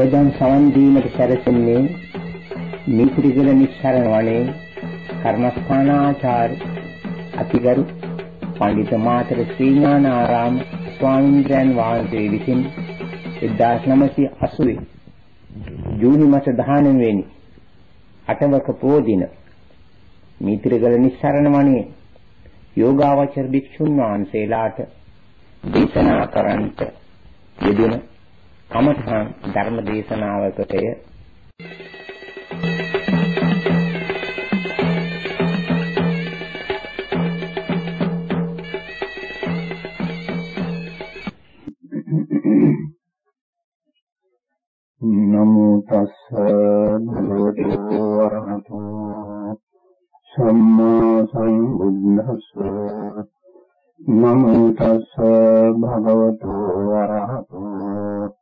ඔබ දැන් සවන් දීමට සැරසෙන්නේ මිත්‍රිගල නිස්සරණ වනේ කර්මස්ථානාචාර්ය අතිගරු පඬිත මාතර ශ්‍රීඥානාරාම ස්වාමීන් වහන්සේ විසින් 1980 ජූනි මාස 19 වෙනි අටවක පොහොය දින මිත්‍රිගල නිස්සරණ වනේ යෝගාවචර භික්ෂුන් වහන්සේලාට දේශනා කරන්නට යෙදෙන කමඨහන් ධර්ම දේශනාවකටය නමෝ තස්ස භගවතු වරහතෝ සම්මා සම්බුද්දස්ස. නමෝ තස්ස භගවතු වරහතෝ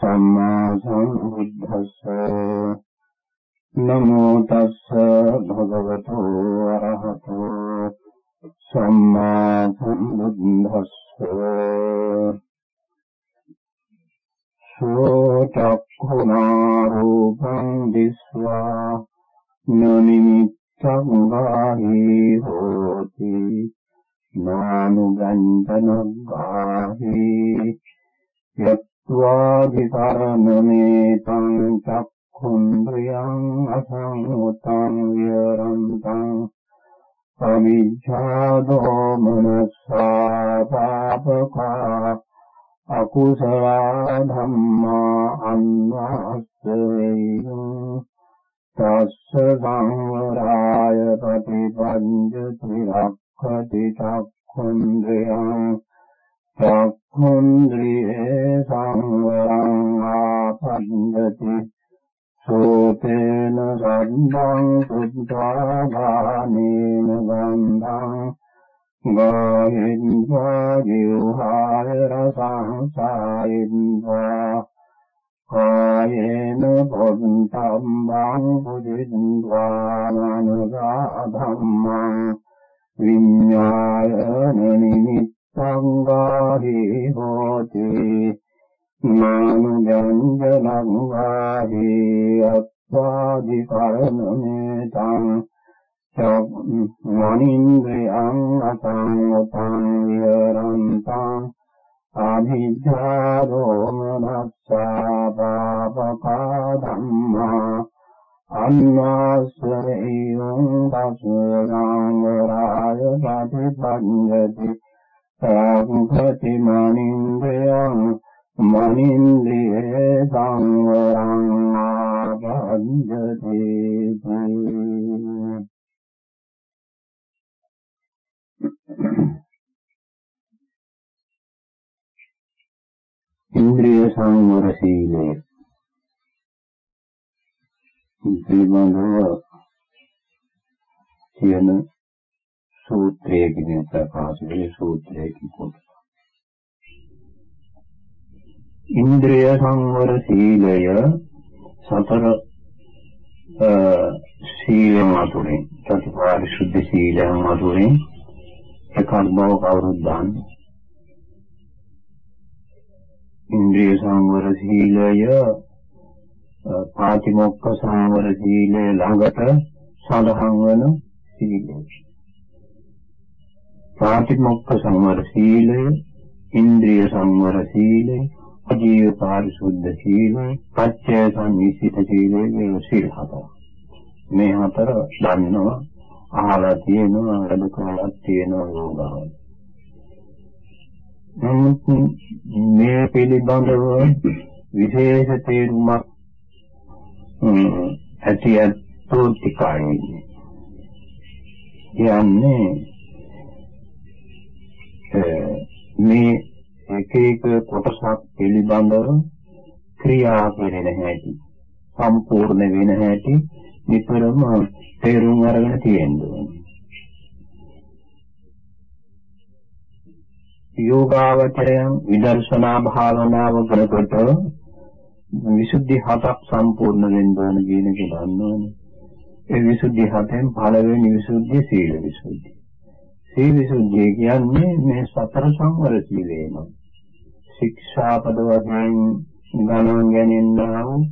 සම්මා සම්බුද්දස්ස නමෝ තස්ස භගවතු වරහතෝ සම්මා සම්බුද්දස්ස සෝතක්ඛුනා රූපං දිස්වා නනිමිත්තං වාහි හෝති නානුගන්ධනග්ගාහි යත්වාදිකරණමේතං චක්ඛුන්ද්‍රියං අසංඋතං විරන්තං අවිජ්ජාදෝ මනසා පාපකා අකුසල ධම්මා අන්වාස්සවේයං තස්ස සංවරාය ප්‍රතිපංචති රක්ඛති චක්ඛුන්ද්‍රයං චක්ඛුන්ද්‍රියේ සංවරං ආපඤ්ඤති සෝතේන සද්ධං සුද්ධා ගානේන ගන්ධං ගාහින්වා ජීවහාය රසං සායින්වා කායේන භොන්තම් බං පුදින්වා මනුසා ධම්මං විඤ්ඤායන නිමිත්තං ගාහි හෝති. මානුජංජනං ගාහි අත්වාදි කරණමේතං මනින්ද්‍රයං අසංගතං විරන්තං අභිජ්ජාරෝමනස්සා පාපකා ධම්මා අන්වාස්සරේයං දසුරං වරාය පටිපඤ්ඤති සාංකති මනින්ද්‍රයං මනින්ද්‍රියේ සංවරං ආභඤ්ඤති ඉන්ද්‍රිය සංවර සීලය. පිළිබඳව කියන සූත්‍රයකින් ප්‍රකාශ වෙන සූත්‍රයකින් කොටස. ඉන්ද්‍රිය සංවර සීලය සතර සීලයන් අතුරින් චතුරාර්ය සීලයන් අතුරින් එකක් බව කවුරුත් දන්නේ. ඉන්ද්‍රිය සංවර සීලය පාතිමොක්ඛ සංවර සීලය ළඟට සඳහන් වන සීලය. පාතිමොක්ඛ සංවර සීලය, ඉන්ද්‍රිය සංවර සීලය, අජීව පාරිශුද්ධ සීලය, පච්චය සංවිසිත සීලය මේ සීල හතර. මේ හතර දන්නවා අහලා තියෙනවා වැඩ කරලා තියෙනවා යෝගාවල. නමුත් මේ පිළිබඳව විශේෂ තේරුමක් ඇති ඇත්තෝ ටිකයි. කියන්නේ මේ එක එක කොටසක් පිළිබඳව ක්‍රියා කරන හැටි සම්පූර්ණ වෙන හැටි නිතරම තේරුම් අරගෙන තියෙනවා. යෝගාවචරයන් විදර්ශනා භාවනාව කරකොට විසුද්ධි හතක් සම්පූර්ණ වෙන්න ඕන කියන එක දන්නවනේ. ඒ විසුද්ධි හතෙන් පළවෙනි විසුද්ධිය සීල විසුද්ධිය. සීල විසුද්ධිය කියන්නේ මේ සතර සංවර සීලේම. ශික්ෂාපද වශයෙන් ගණන් ගැනෙන්නා වූ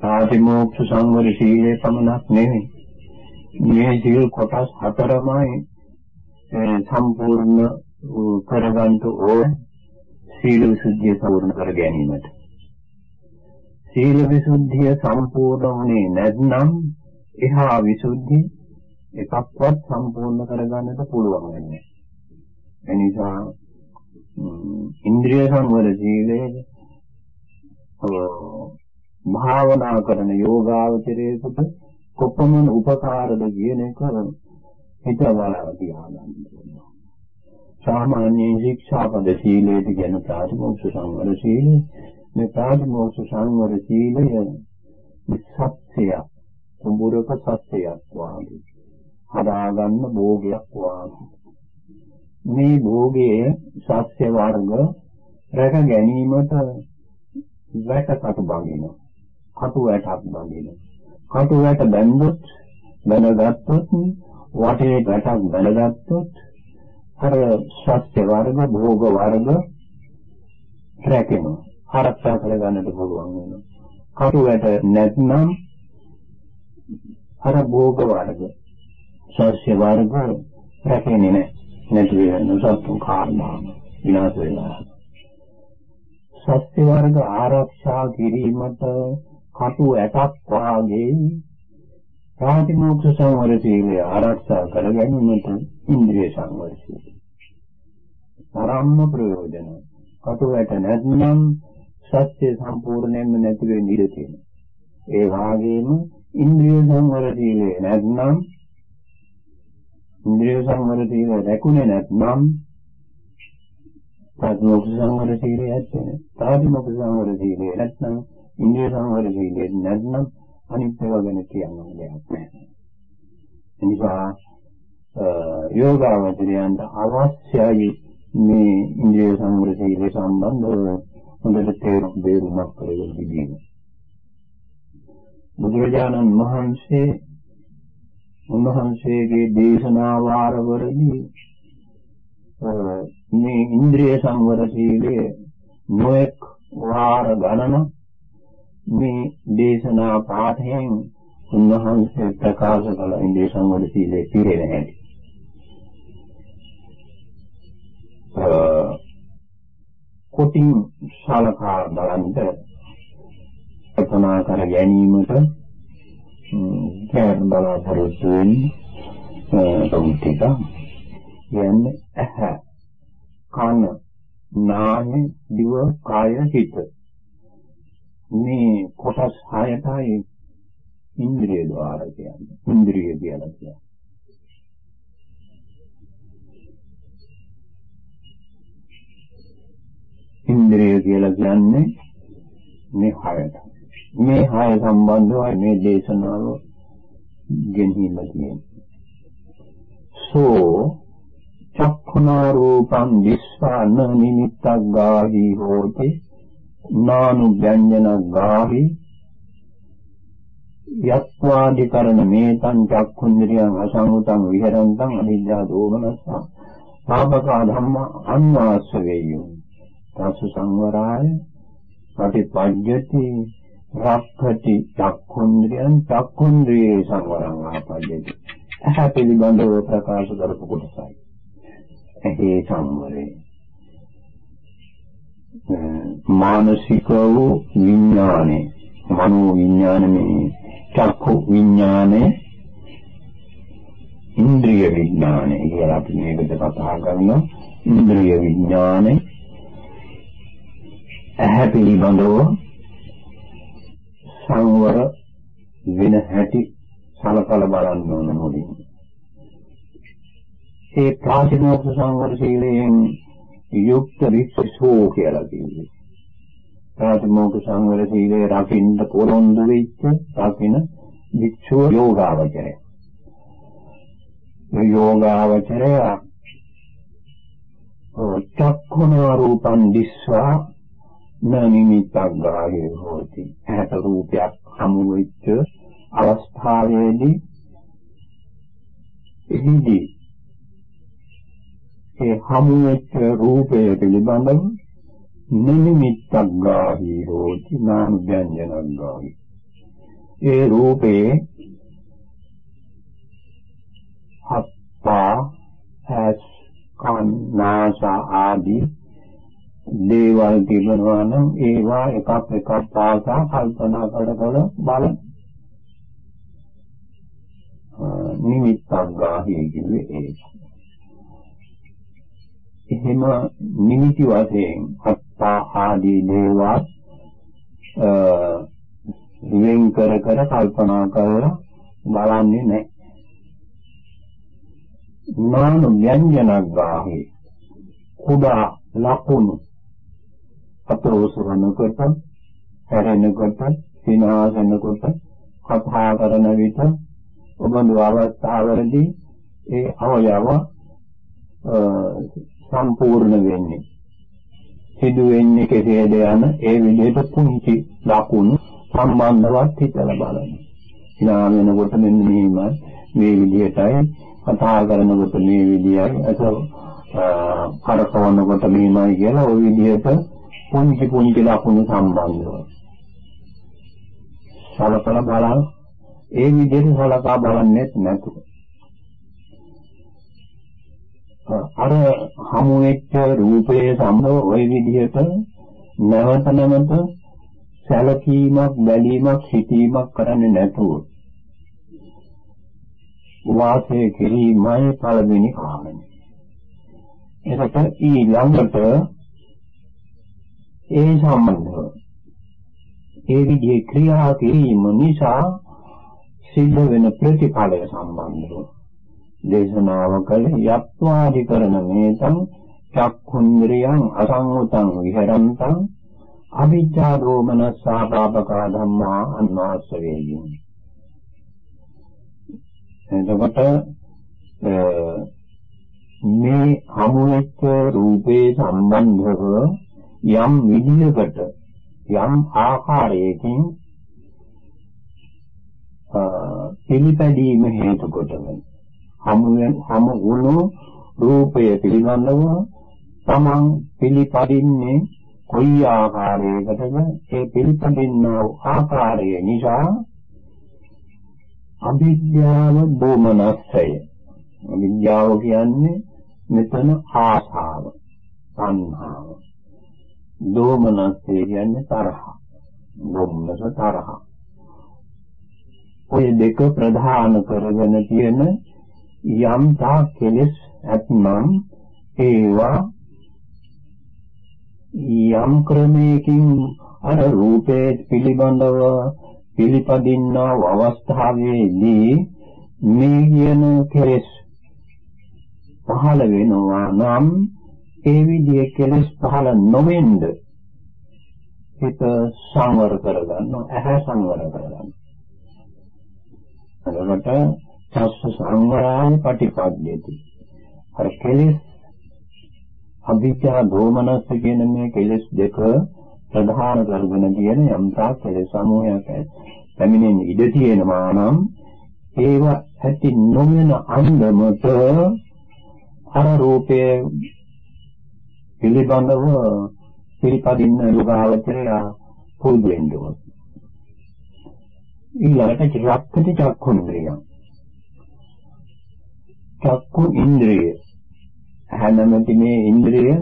තාතිමෝක්ෂ සංවර සීලය පමණක් නෙවෙයි. මේ සීල් කොටස් හතරමයි සම්පූර්ණ කරගන්න ඕන සීල විසුද්ධිය සම්පූර්ණ කර ගැනීමට. සීල විසුද්ධිය සම්පූර්ණ වුණේ නැත්නම් එහා විසුද්ධි එකක්වත් සම්පූර්ණ කරගන්නට පුළුවන් වෙන්නේ. එනිසා ඉන්ද්‍රිය සංවර සීලය භාවනා කරන යෝගාවචරයේකට කොපමණ උපකාරද කියන එක හිතවලා තියාගන්න ඕනේ. සාමාන්‍ය ශික්ෂාපද සීලයට කියන ප්‍රාතිමෝක්ෂ සංවර සීලය මේ ප්‍රාතිමෝක්ෂ සංවර සීලය සත්‍යය කුඹුරක සත්‍යයක් වාගේ හදාගන්න භෝගයක් වාගේ මේ භෝගයේ සත්‍ය වර්ග රැක ගැනීමට වැටකට බඳිනවා. කටු වැටක් බඳිනවා. කටු වැට බැන්දොත් බැනගත්තොත් වටේ වැටක් බැනගත්තොත් අර සත්‍ය වර්ග භෝග වර්ග රැකෙනවා. ආරක්ෂා කරගන්නට පුළුවන් වෙනවා. කටු වැට නැත්නම් අර භෝග වර්ග සත්‍ය වර්ග රැකෙන්නේ නැහැ. නැති වෙන සත්තු කාර්යම විනාශ වෙනවා. සත්‍ය වර්ග ආරක්ෂා කිරීමට කටු ඇටක් වාගේ ප්‍රාතිමෝක්ෂ සංවර සීලය ආරක්ෂා කර ගැනීමට ඉන්ද්‍රිය සංවර සීලය. තරම්ම ප්‍රයෝජන. කටු ඇට නැත්නම් සත්‍ය සම්පූර්ණයෙන්ම නැති වෙන්න ඉඩ තියෙනවා. ඒ වාගේම ඉන්ද්‍රිය සංවර සීලය නැත්නම් ඉන්ද්‍රිය සංවර සීලය රැකුනේ නැත්නම් ප්‍රාතිමෝක්ෂ සංවර සීලය ඇත්තේ ප්‍රාතිමෝක්ෂ සංවර සීලය නැත්නම් ඉන්ද්‍රිය සංවර සීලය නැත්නම් අනිත් ඒවා ගැන කියන්න දෙයක් නැහැ. එනිසා යෝගාවචරයන්ට අවශ්‍යයි මේ ඉන්ද්‍රිය සංවර සීලය සම්බන්ධව හොඳට තේරුම් බේරුමක් කරගෙන තිබීම. බුදුරජාණන් වහන්සේ උන්වහන්සේගේ දේශනා වාරවලදී මේ ඉන්ද්‍රිය සංවර සීලය නොඑක් වාර ගණන මේ දේශනා පාඨයෙන් උන්වහන්සේ ප්‍රකාශ කළ ඉන්ද්‍රිය සංවර සීලය පිරෙන හැටි. කොටින් සලකා බලන්ට කල්පනා කර ගැනීමට දැන් බලාපොරොත්තු වෙන්නේ තුන්තික කියන්නේ ඇහැ කන නාසය දිව කාය හිත. මේ කොටස් හයටයි ඉන්ද්‍රිය ద్వාර කියන්නේ. ඉන්ද්‍රිය කියලා කියන්නේ. ඉන්ද්‍රිය කියලා කියන්නේ මේ හයට. මේ හය සම්බන්ධවයි මේ දේශනාව ගෙනහිල්ලා තියෙන්නේ සෝ චක්ඛුනා රූපං දිස්වාන නිමිත්තක් ගාහි හෝති නානු ව්‍යංජන ගාහි යත්වාදිකරණ මේතං චක්ඛුන්ද්‍රියං අසංගතං විහෙරන්තං අවිද්‍යා දෝමනස්ස. පාපකා ධම්ම අන්වාස්ස වේයෝ. තස්ස සංවරාය පටිපඤ්ඤති රක්ඛති චක්ඛුන්ද්‍රියං චක්ඛුන්ද්‍රියේ සංවරං ආපජ්ජති. එහා පිළිබඳව ප්‍රකාශ කරපු කොටසයි. එහි සංවරේ මානසික වූ විඥානේ මනෝ විඥානමේ චක්ඛු විඥානේ ඉන්ද්‍රිය විඥානේ කියලා අපි මේකට කතා කරනවා. ඉන්ද්‍රිය විඥානේ ඇහැ පිළිබඳව සංවර වෙන හැටි සලකලා බලන්න ඕන මුලින්. ඒ ප්‍රාචීනෝක්ෂ සංවර සීලයෙන් යුක්ත විස්සෝ කියලා කියන්නේ. ප්‍රාචීනෝක්ෂ සංවර සීලය රකින්න පොරොන්දු වෙච්ච රකින්න වික්ෂෝ යෝගාවචරය. යෝගාවචරය චක්ඛුනා රූපං දිස්වා නනිමිත්තක් ගාහේ හොති. ඇහැට රූපයක් හමු වෙච්ච අවස්ථාවේදී එහිදී ඒ හමු වෙච්ච රූපය පිළිබඳව නිමිත්තක් ගාහි හෝති නාම ව්‍යංජනක් ගාහි ඒ රූපේ අප්පා ඇස් කන් නාස ආදී දේවල් තිබෙනවා නම් ඒවා එකක් එකක් පාසා කල්පනා කර කර බලන්න නිමිත්තක් ගාහි කියන්නේ ඒක එහෙම නිමිති වශයෙන් අත්තා ආදී දේවල් වෙන් කර කර කල්පනා කරලා බලන්නේ නැහැ. නාන ව්‍යංජනක් ගාහේ කුඩා ලකුණු අපෝසරනකොට හැරෙනකොට සිනාසනකොට කතා කරන විට ඔබඳු අවස්ථාවලදී ඒ අවයව සම්පූර්ණ වෙන්නේ. සිදු වෙන්නේ කෙසේද යන ඒ විදිහට පුංචි ලකුණු සම්බන්ධවත් හිතලා බලන්න. ඥාන වෙනකොට මෙන්න මෙහිමයි මේ විදිහටයි කතා කරනකොට මේ විදියයි අත කරකවනකොට මෙහිමයි කියලා ওই විදිහට පුංචි පුංචි ලකුණු සම්බන්ධව. සලකලා බලන්න ඒ විදිහට සලකා බලන්නේ නැතුව අර හමු වෙච්ච රූපයේ සම්බව ওই විදිහට නැවත නැවත සැලකීමක් බැලීමක් හිතීමක් කරන්නේ නැතුව වාසය කිරීමයි පළවෙනි කාරණය. එතකොට ඊළඟට ඒ සම්බන්ධව. ඒ විදිහේ ක්‍රියා කිරීම නිසා සිද්ධ වෙන ප්‍රතිඵලය සම්බන්ධව. දේශනාව කළ යත්වාදි කරන මේතං චක්ඛුන්ද්‍රියං අසංගතං විහෙරන්තං අවිජ්ජා දෝමනස්සා පාපකා ධම්මා අන්වාස්ස වේයි එතකොට මේ හමු වෙච්ච රූපේ සම්බන්ධව යම් විදියකට යම් ආකාරයකින් පිළිපැදීම හේතු කොටගෙන හමුවෙන් හමු වුණු රූපය පිළිබඳව තමන් පිළිපදින්නේ කොයි ආකාරයකටද? ඒ පිළිපදින්නා ආකාරය නිසා අවිද්‍යාව දෝමනස්සය. අවිද්‍යාව කියන්නේ මෙතන ආශාව සංහාව. දෝමනස්සය කියන්නේ තරහ. දෝමනස තරහ. ඔය දෙක ප්‍රධාන කරගෙන තියෙන යම් තා කෙලෙස් ඇත්නම් ඒවා යම් ක්‍රමයකින් අර රූපේ පිළිබඳව පිළිපදින්නා අවස්ථාවේදී මේ කියන කෙලෙස් පහළ වෙනවා නම් ඒ විදිහේ කෙලෙස් පහළ නොවෙන්න හිත සංවර කරගන්න ඇහැ සංවර කරගන්න. එතකොට සස්ස සංවරාය පටිපද්‍යති අර කෙලෙස් අභිචා දෝමනස්ස කියන මේ කෙලෙස් දෙක ප්‍රධාන කරගෙන තියෙන යම්තා කෙලෙස් සමූහයක් පැමිණෙන ඉඩ තියෙනවා නම් ඒව ඇති නොවන අන්දමට අර රූපයේ පිළිබඳව පිළිපදින්න යෝගාවචරය පුරුදු වෙන්න ඕන. ඊළඟට චක්කති චක්කුන්ද්‍රියං චක්කු ඉන්ද්‍රිය හැනමැති මේ ඉන්ද්‍රිය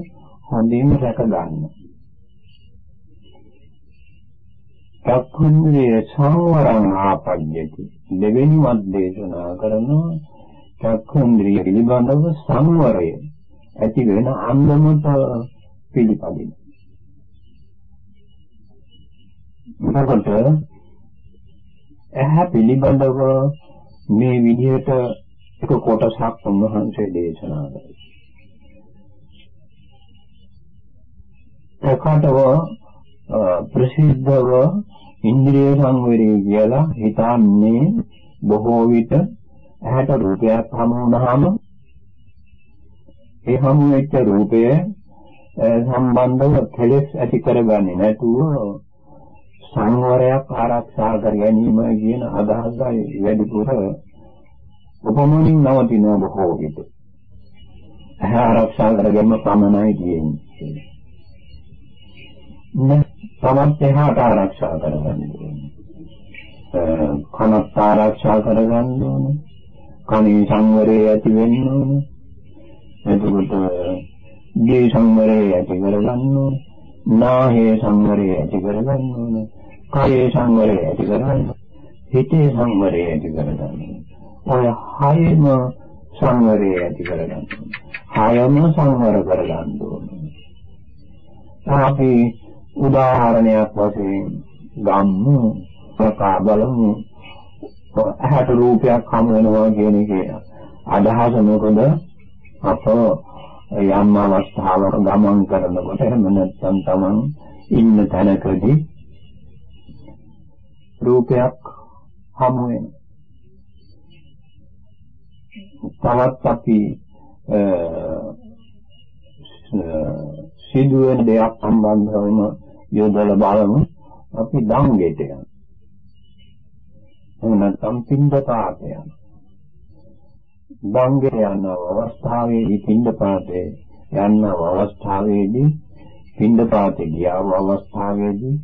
හොඳින් රැක ගන්න. චක්කුන්ද්‍රිය සංවරං ආපජ්ජති දෙවෙනි වත් දේශනා කරනවා චක්කුන්ද්‍රිය පිළිබඳව සංවරය ඇති වෙන අන්දමට පිළිපදින. එතකොට ඇහැ පිළිබඳව මේ විදිහට එක කොටසක් උන්වහන්සේ දේශනා කළා. ප්‍රකටව ප්‍රසිද්ධව ඉන්ද්‍රිය සංවරය කියලා හිතන්නේ බොහෝ විට ඇහැට රූපයක් හමු වුණාම ඒ හමු වෙච්ච රූපය සම්බන්ධව කෙලෙස් ඇති කරගන්නේ නැතුව සංවරයක් ආරක්ෂා කර ගැනීම කියන අදහසයි වැඩිපුර උපමනින් නවතිනවා බොහෝ විට. ඇහැ ආරක්ෂා කරගන්න පමණයි තියෙන්නේ. තමත් එහාට ආරක්ෂා කරගන්න ඕනේ. කනත් ආරක්ෂා කරගන්න ඕනේ. කනේ සංවරය ඇති වෙන්න ඕනේ. එතකොට දී සංවරය ඇති කරගන්න ඕනේ. නාහේ සංවරය ඇති කරගන්න ඕනේ. කායේ සංවරය ඇති කරගන්න. හිතේ සංවරය ඇති කරගන්න. ඔය හයම සංවරය ඇති කරගන්න. හයම සංවර කරගන්න ඕනේ. අපි උදාහරණයක් වශයෙන් ගම්මු ප්‍රකා බලමු ඇහැට රූපයක් හමු වෙනවා කියන එක අදහස මොකද අප යම් අවස්ථාවක ගමන් කරනකොට එහෙම නැත්නම් තමන් ඉන්න තැනකදී රූපයක් හමු වෙනවා තවත් අපි සිදුවෙන දෙයක් සම්බන්ධවම යොදලා බලමු. අපි දංගෙට යනවා. එහෙම නැත්නම් පින්දපාත යනවා. දංගෙට යන අවස්ථාවේදී පින්දපාතේ යන අවස්ථාවේදී පින්දපාතේ ගියා අවස්ථාවේදී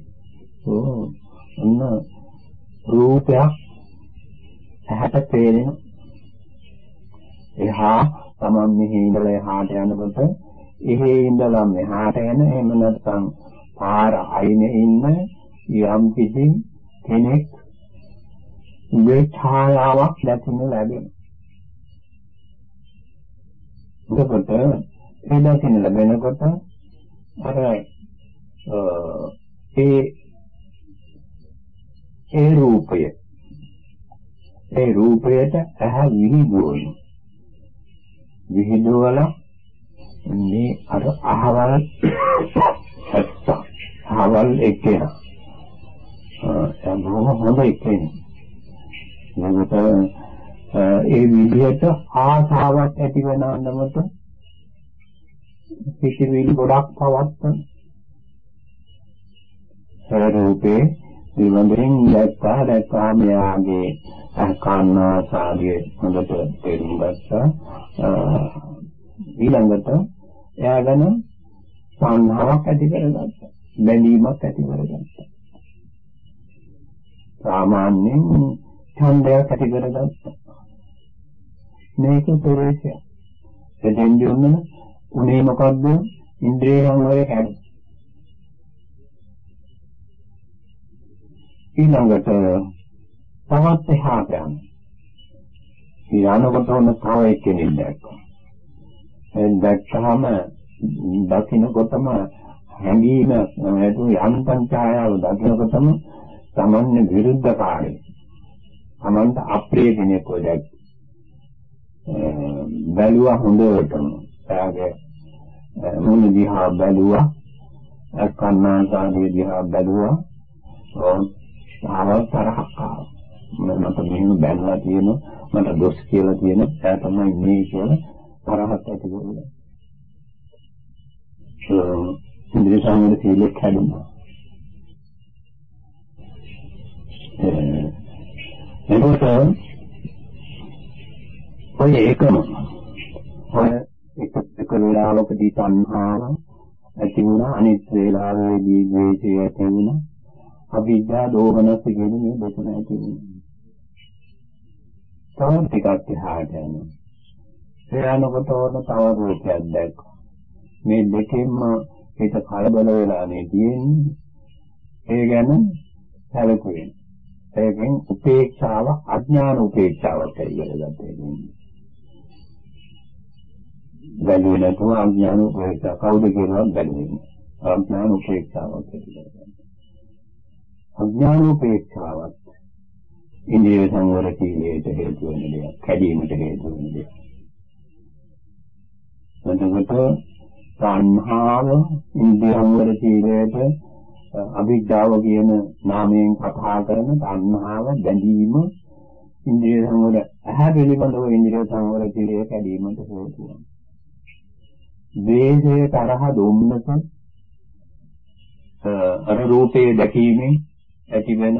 ඔන්න රූපයක් ඇහැට පේනවා එහා තමන් මෙහි ඉඳලා එහාට යනකොට එහෙ ඉඳලා මෙහාට යන එහෙම නැත්නම් පාර අයිනේ ඉන්න යම් කිසි කෙනෙක් උගේ ඡායාවක් දැකෙන්න ලැබෙනවා. එතකොට ඒ දැකෙන්න ලැබෙනකොට අර ඒ ඒ රූපය ඒ රූපයට ඇහැ විහිදුවනවා. විහිදුවලා මේ අර අහවල් ඇත්ත. අහවල් එක්කෙනා ඒ බොහොම හොඳ එක්කෙනෙක් නමුත් ඒ විදිහට ආසාවක් ඇති වෙන අන්නමත පිටිවිලි ගොඩක් පවත්තන සරූපේ විවඳින් දැක්කා දැක්කා මෙයාගේ කන්නාසාගේ හොඳට තේරුම් ගත්තා. ඊළඟට එයා ගැන සංහාවක් ඇති කරගත්තා බැඳීමක් ඇති කරගත්තා. සාමාන්‍යයෙන් ඡන්දයක් ඇති කරගත්තා. මේක ප්‍රවේශය. එතෙන් දිනුන උනේ මොකද්ද? ඉන්ද්‍රිය සංවරය කැඩු ඊළඟට තවත් එහාට යන ඊළඟට උන තව එක්කෙනෙක් දැක්කා. එන් දැක්කම දකින්නකොටම හැඟීම නැතු යන්තම් ඡායාව දකින්නකොටම සමන්න විරුද්ධකාරී. සමන්ත අප්‍රිය කෙනෙක් ඔය දැක්ක. බැලුවා හොඳටම. එයාගේ මුණ දිහා බැලුවා. කන්නාසාරිය දිහා බැලුවා. ආවල් තරහක් ආවා. මට මෙහෙම බැලලා තියෙනවා. මට දොස් කියලා තියෙන එයා තමයි මේ කියලා තරහක් ඇති කරගන්න. ඒ ඉන්ද්‍රිය සංවර සීලෙක් හැදුනා. එතකොට ඔය ඒකම ඔය එක එක වේලාවකදී තණ්හාව ඇති වුණා අනිත් වේලාවෙදී ද්වේෂය ඇති වුණා අවිද්‍යා දෝමනස කියන මේ දෙකම ඇති වුණා. තව ටිකක් එහාට යනවා. එයානකොට ඕන තව රූපයක් දැක්කා. මේ දෙකෙන්ම හිත කලබල වෙලා නේ තියෙන්නේ. ඒ ගැන සැලකුවේ. ඒකෙන් උපේක්ෂාව අඥාන උපේක්ෂාවක් කියලා ගන්න බැලුවේ නැතුව අඥාන උපේක්ෂා කවුද කියනවා බැලුවේ. අඥාන උපේක්ෂාවක් කියලා ගන්න. අඥාන උපේක්ෂාවත් ඉන්ද්‍රිය සංවර කීලයට හේතු වෙන දෙයක්, කැඩීමට හේතු වෙන දෙයක්. එතකොට සංහාව ඉන්ද්‍රිය සංවර කීලයට අවිද්‍යාව කියන නාමයෙන් කතා කරන තණ්හාව බැඳීම ඉන්ද්‍රිය සංවර ඇහැ පිළිබඳව ඉන්ද්‍රිය සංවර කීලය කැඩීමට හේතු වෙනවා. ද්වේෂය තරහ දුම්නස අර රූපේ දැකීමෙන් ඇති වෙන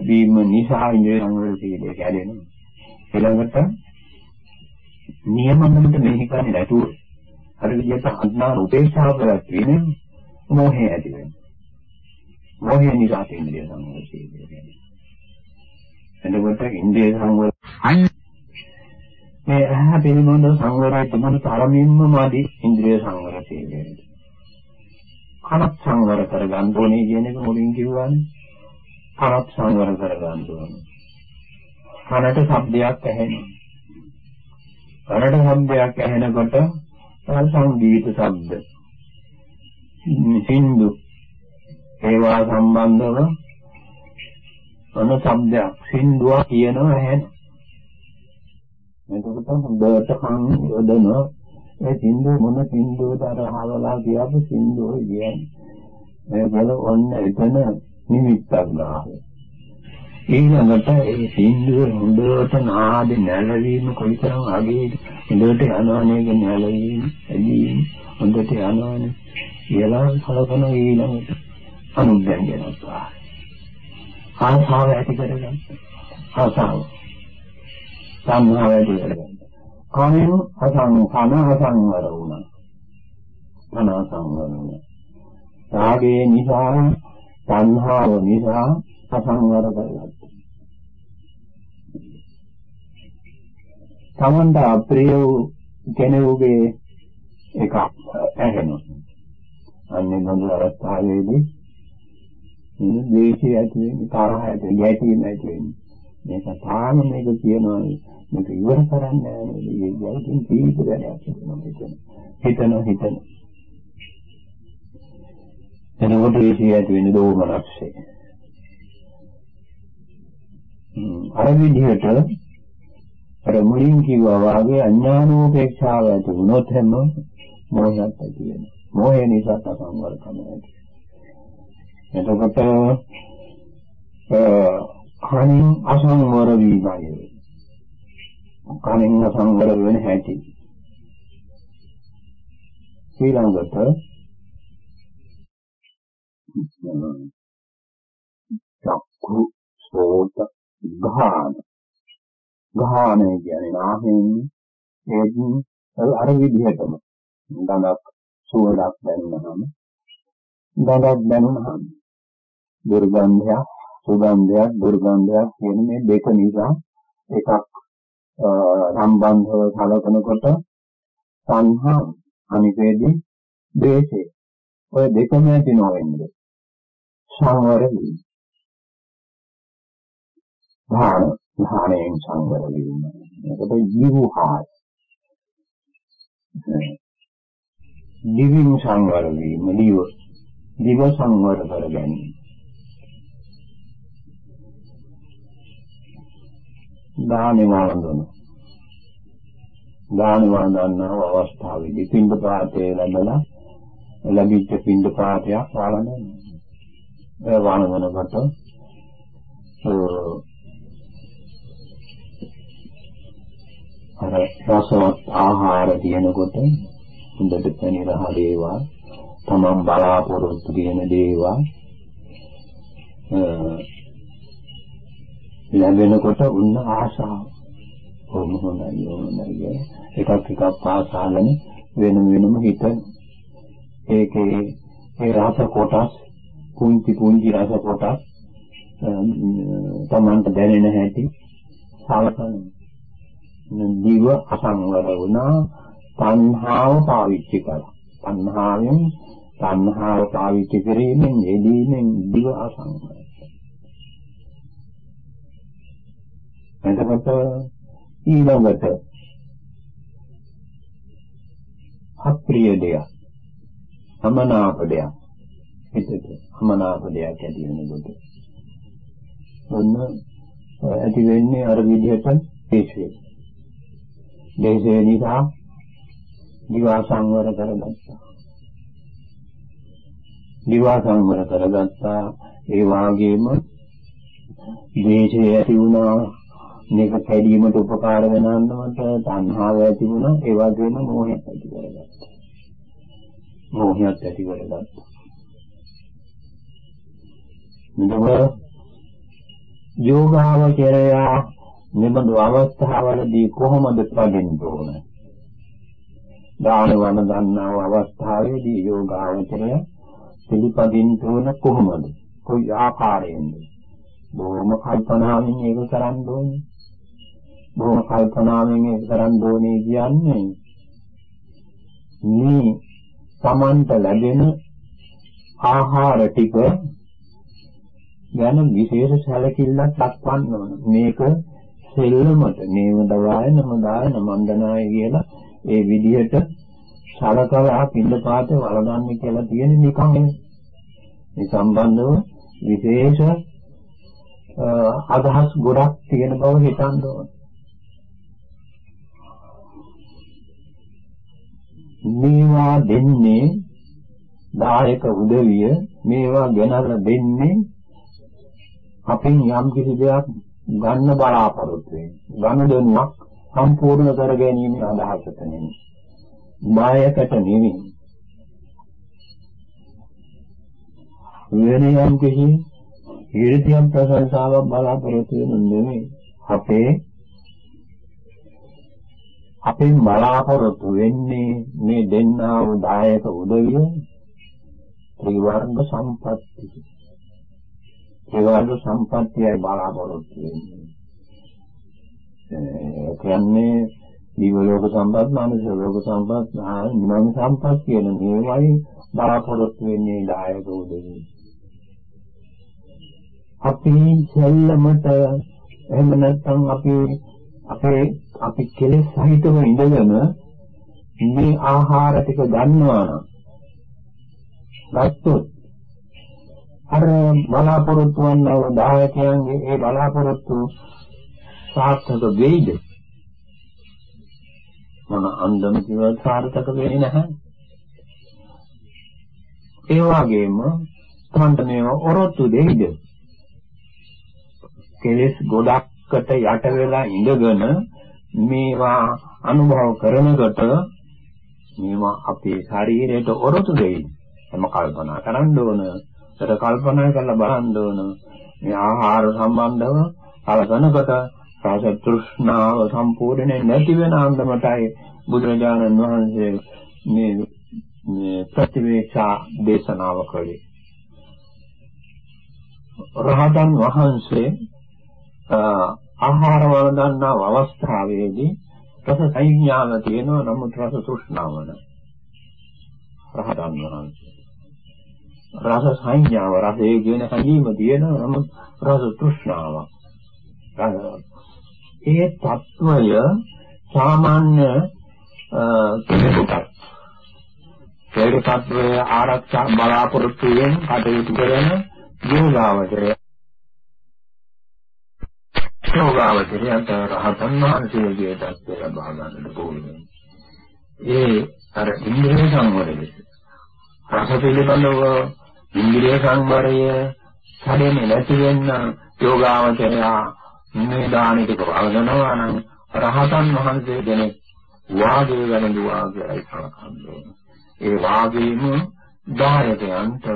වීම නිසා ඉන්ද්‍රිය සංවර කීලය කැඩෙනවා. ඊළඟට නියමමකට මෙහි කරන්නේ නැතුව අර විදිහට අඥාන උපේක්ෂාව කරලා තියෙන මොහේ ඇති වෙනවා. මොහේ නිසා ඉන්ද්‍රිය සංවර සීලය කියන්නේ. එතකොට ඉන්ද්‍රිය සංවර අන්න මේ ඇහැ පිළිබඳ සංවරය තමයි තරමින්ම මාදි ඉන්ද්‍රිය සංවර සීලය. කනත් සංවර කරගන්න ඕනේ කියන එක මුලින් කිව්වනේ. කනත් සංවර කරගන්න ඕනේ. කනට ශබ්දයක් ඇහෙනවා. කනට ශබ්දයක් ඇහෙනකොට සංගීත ශබ්ද සින්දු ඒවා සම්බන්ධව අන ශබ්දයක් සින්දුව කියනවා ඇහෙන එතකොට හොඳට කන් යොදන ඒ සින්දු මොන සින්දුවද අර හවලා කියපු සින්දුව කියන්නේ. ඒ බල ඔන්න එතන නිමිත්තක් ගන්නවා ඊළඟට ඒ සින්දුව හොඳට නාද නැලවීම කොයිතරම් අගේද? හොඳට යනවනේ කියන නැලවීම එදී හොඳට යනවනේ කියලා කලකන ඊළඟට අනුග්‍රහණයක් ආසාව ඇති කරගන්න. ආසාව. සංහාව ඇති කරගන්න කණින අසං කන අසංවර වුණා කන අසංවර වුණා රාගයේ නිසා සංහාව නිසා අසංවර කරගත්තා තමන්ට අප්‍රිය වූ කෙනෙකුගේ එකක් ඇහෙනවා. අන්නේ බඳු අවස්ථාවේදී මේ දේශය ඇති වෙන්නේ තරහ ඇති ගැටීම ඇති වෙන්නේ. මේක තාම මේක කියනවා මේක ඉවර කරන්නේ නැහැ නේද? මේ ගැටින් පීඩ වැඩක් කරනවා මෙතන. හිතන හිතන. එතකොට දේශය ඇති වෙන්නේ දෝමනක්ෂේ. අර විදිහට අර මුලින් කිව්වා වාගේ අඥානෝපේක්ෂාව ඇති වුණොත් හැම මොහයක් ඇති වෙනවා. මොහය නිසා සංවරකම ඇති. එතකොට කණින් අසංවර වීමයි. කණින් අසංවර වෙන හැටි. ඊළඟට චක්කු සෝත ගාන ගාහණය කියන්නේ නාහයෙන් ඒ අර විදිහටම ගඳක් සුවඳක් දැනෙනහම ගඳක් දැනුනහම දුර්ගන්ධයක් සුගන්ධයක් දුර්ගන්ධයක් කියන මේ දෙක නිසා එකක් සම්බන්ධව සලකනකොට සංහා අනිකේදී ද්වේෂය ඔය දෙකම ඇති නොවෙන්නේ සංවර වීම භාන ධානයෙන් සංවර වීම. එතකොට ජීවහාය. දිවින් සංවර වීම, දිව. දිව සංවර කර ගැනීම. දානෙ වන්දන. දානෙ වන්දනව අවස්ථාවේදී පින්ද පාතේ ලැබලා ලැබිච්ච පින්ද පාතයක් පාලනය. ඒ වන්දනකට අර රසවත් ආහාර තියෙනකොට හොඳට පෙනිරහ දේවා තමන් බලාපොරොත්තු වෙන දේවා ලැබෙනකොට උන්න ආශාව කොහොම හොඳයි හොඳයි එකක් එකක් පාසාගෙන වෙන වෙනම හිතන ඒකේ ඒ රස කොටස් පුංචි පුංචි රස කොටස් තමන්ට දැනෙන හැටි සලකනවා දිව අසංවර වුණා තණ්හාව පාවිච්චි කළා. තණ්හාවෙන් තණ්හාව පාවිච්චි කිරීමෙන් යෙදීමෙන් දිව අසංවර. එතකොට ඊළඟට අප්‍රිය දෙයක් අමනාප දෙයක්. හිතට අමනාප දෙයක් ඇති වෙනකොට ඔන්න ඇති වෙන්නේ අර විදිහට ඒකේ දේශේ නිසා දිවා සංවර කරගත්තා. දිවා සංවර කරගත්තා. ඒ වාගේම දේශේ ඇති වුණා. මේක කැඩීමට උපකාර වෙනන්නමට තණ්හාව ඇති වුණා ඒ වගේම මෝහයක් ඇති කරගත්තා. මෝහයක් ඇති කරගත්තා. මෙතන යෝගාවචරයා මෙබඳු අවස්ථාවලදී කොහොමද පදින්න ඕන? දාන වන ගන්නව අවස්ථාවේදී යෝගාවචරය පිළිපදින්න ඕන කොහොමද? කොයි ආකාරයෙන්ද බොහොම කල්පනාවෙන් ඒක කරන්න ඕනේ බොහොම කල්පනාවෙන් ඒක කරන්න ඕනේ කියන්නේ මේ සමන්ත ලැබෙන ආහාර ටික ගැන විශේෂ සැලකිල්ලක් දක්වන්න ඕන. මේක සෙල්ලමට නේම දවාය නමදාය නමන්දනාය කියලා ඒ විදිහට සලකලා පින්නපාත වළඳන්නේ කියලා තියෙන නිකන් මේ සම්බන්ධව විශේෂ අදහස් ගොඩක් තියෙන බව හිතන්න ඕන. මේවා දෙන්නේ දායක උදවිය මේවා ගෙනල්ලා දෙන්නේ අපෙන් යම් කිසි දෙයක් ගන්න බලාපොරොත්තු වෙන්නේ. ගන්න දෙනුවක් සම්පූර්ණ කර ගැනීම අදහසට නෙමෙයි. මායකට නෙමෙයි. වෙන යම් කිසි ඊර්තියම් ප්‍රශංසාවක් බලාපොරොත්තු වෙන නෙමෙයි. අපේ අපෙන් බලාපොරොත්තු වෙන්නේ මේ දෙන්නා වූ දායක උදවිය ත්‍රිවර්ග සම්පත්තිය. ත්‍රිවර්ග සම්පත්තියයි බලාපොරොත්තු වෙන්නේ. ඒ කියන්නේ දිව ලෝක සම්පත්, මානසික ලෝක සම්පත්, නිමන සම්පත් කියන මේවයි බලාපොරොත්තු වෙන්නේ දායක උදවිය. අපි සෙල්ලමට එහෙම නැත්නම් අපි අපේ අපි කෙලෙස් සහිතව ඉඳගෙන මේ ආහාර ටික ගන්නවා නම් ගත්තොත් අර බලාපොරොත්තු වන්නව දායකයන්ගේ ඒ බලාපොරොත්තු සාර්ථක වෙයිද? මොන අන්දම කිව්වත් සාර්ථක වෙන්නේ නැහැ. ඒ වගේම තමන්ට මේව ඔරොත්තු දෙයිද? කෙලෙස් ගොඩක්කට යට වෙලා ඉඳගෙන මේවා අනුභව කරනකොට මේවා අපේ ශරීරයට ඔරොත්තු දෙයි. එම කල්පනා කරන්න ඕන. ඒකට කල්පනා කරලා බලන්න ඕන. මේ ආහාර සම්බන්ධව කලකනකොට රස තෘෂ්ණාව සම්පූර්ණයෙන් නැති වෙන අන්දමටයි බුදුරජාණන් වහන්සේ මේ මේ ප්‍රතිවේක්ෂා දේශනාව කළේ. රහතන් වහන්සේ ආහාර වළඳන්නා අවස්ථාවේදී රස සංඥාව තියෙනවා නමුත් රස තෘෂ්ණාව නැහැ රහතන් වහන්සේ. රස සංඥාව රසයේ කියන හැඟීම තියෙනවා නමුත් රස තෘෂ්ණාව. ඒ తত্ত্বය සාමාන්‍ය කෙනෙකුට ඒ తত্ত্বය ආරක්ෂා බලාපොරොත්තු වෙන කටයුතු කරන යෝගාවචරය යෝගාවචරයට රහතන් වහන්සේගේ தත්ත්වය ලබා ගන්නට පුළුවන්. ඒ අර ඉන්ද්‍රිය සංවරය. රස පිළිබඳව ඉන්ද්‍රිය සංවරය හැදෙන්නේ නැති වෙන්න යෝගාවචරය මේ දානෙට වළඳනවා නම් රහතන් වහන්සේ කෙනෙක් වාගේ වැළඳුවා කියලා සලකන්නේ. ඒ වාගේම දායකයන්ට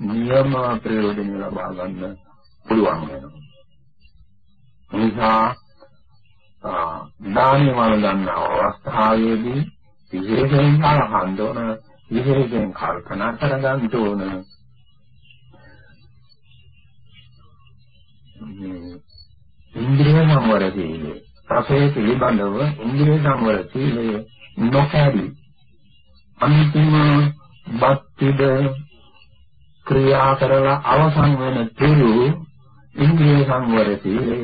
නියම ප්‍රයෝජන ලබා ගන්න පුළුවන් වෙනවා. නිසා දානි වල ගන්න අවස්ථාවේදී විශේෂයෙන් කලහන් දෝන විශේෂයෙන් කල්පනා කරගන්න ඕන. ඉන්ද්‍රිය සංවර සීලය. රසයේ පිළිබඳව ඉන්ද්‍රිය සංවර සීලය නොකඩි අන්තිම බක්තිද ක්‍රියා කරලා අවසන් වෙන තුරු ඉන්ද්‍රිය සංවර සීලය.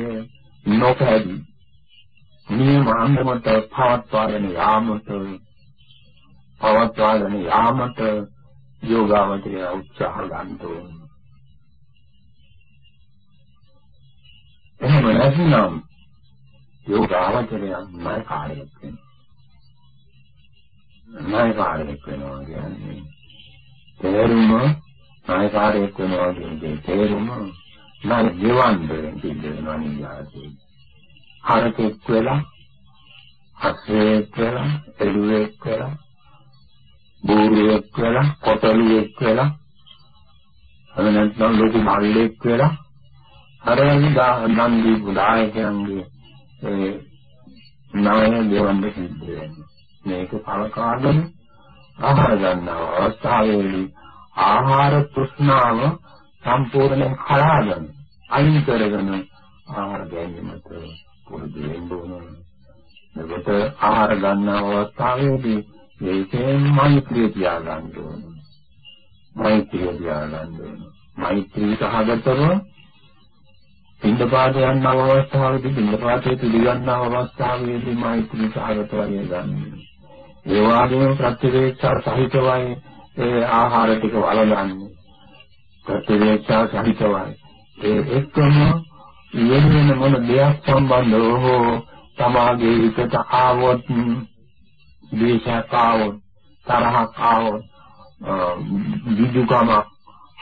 නොපැදී නියම අන්දමට පවත්වාගෙන යාමට පවත්වාගෙන යාමට යෝගාවචරය උත්සාහ ගන්න ඕනේ. එහෙම නැත්නම් යෝගාවචරය මාර්ගාරයක් වෙනවා. මාර්ගාරයක් වෙනවා කියන්නේ තේරුම මාර්ගාරයක් වෙනවා කියන්නේ තේරුම නම් ගෙවන්න සිද්ධ වෙනවා නියාසේ. හරකෙක් වෙලා, හස්සෙක් වෙලා, එළුවෙක් වෙලා, බෝරුවෙක් වෙලා, කොටලුවෙක් වෙලා, අර නැත්නම් ලොකු මල්ලෙක් වෙලා, අර නම් දීපු දායකයන්ගේ ඒ නාය ගෙවන්න සිද්ධ වෙනවා. මේක පළකාගෙන ආහාර ගන්නවා අවස්ථාවේදී ආහාර තෘෂ්ණාව සම්පූර්ණයෙන් කලාගෙන අයින් කරගෙන ආහාර ගැනීමට පුරුදු වෙන්න ඕන. මෙකට ආහාර ගන්න අවස්ථාවේදී මේකෙන් මෛත්‍රිය තියාගන්න ඕන. මෛත්‍රිය තියාගන්න ඕන. මෛත්‍රී සහගතව පින්දපාත යන අවස්ථාවේදී පින්දපාතයේ පිළිගන්න අවස්ථාවේදී මෛත්‍රී සහගතව ගන්න. ඒ වගේම ප්‍රතිවේක්ෂා සහිතවයි ඒ ආහාර ටික වළඳන්නේ. ප්‍රතිවේක්ෂා සහිතවයි. ඒ එක්කම වෙන වෙන මොන දෙයක් සම්බන්ධව හෝ තමාගේ හිතට ආවොත් දේශයක් ආවොත් තරහක් ආවොත් විදුකම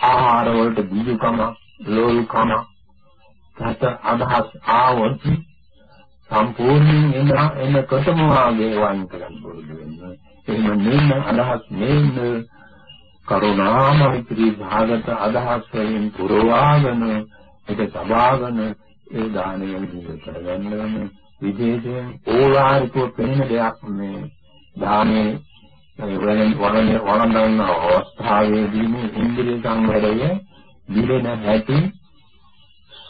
ආහාර වලට විදුකම ලෝල්කම කත අදහස් ආවොත් සම්පූර්ණයෙන් එන එනකොටම වාගේ වයින් කරන්න පුරුදු වෙනවා එහෙම නෙන්න අදහස් නෙන්න කරුණා මෛත්‍රී භාගත අදහස් වලින් පුරවාගෙන ඒක සබාගෙන ඒ දානය විදිහට කරගන්න ඕන විශේෂයෙන් ඕලාරිකව පෙනෙන දෙයක් මේ දානේ වලින් වරණ වරණන අවස්ථාවේදී මේ ඉන්ද්‍රිය සංවරය දිලෙන හැටි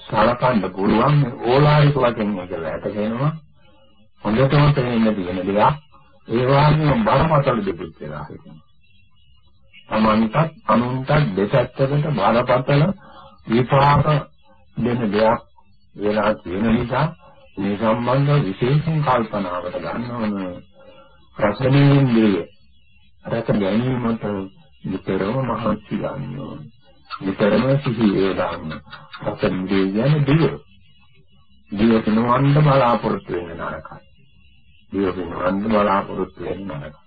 සලකන්න පුළුවන් ඕලාරික වශයෙන් එක වැටෙනවා හොඳටම තේරෙන්න තියෙන දෙයක්. ඒ වගේම බරපතල දෙයක් කියලා හිතෙනවා. තමන්ටත් අනුන්ටත් දෙපැත්තකට බරපතල විපාක දෙන දෙයක් වෙලා තියෙන නිසා මේ සම්බන්ධව විශේෂයෙන් කල්පනාවට ගන්න ඕන රසණීන්ද්‍රිය රස ගැනීමට විතරම මහන්සි ගන්න ඕන විතරම සිහියේ ගන්න රසණීන්ද්‍රිය කියන්නේ දිය. දිය පිනවන්න බලාපොරොත්තු වෙන නරකයි. දිය පිනවන්න බලාපොරොත්තු වෙන නරකයි.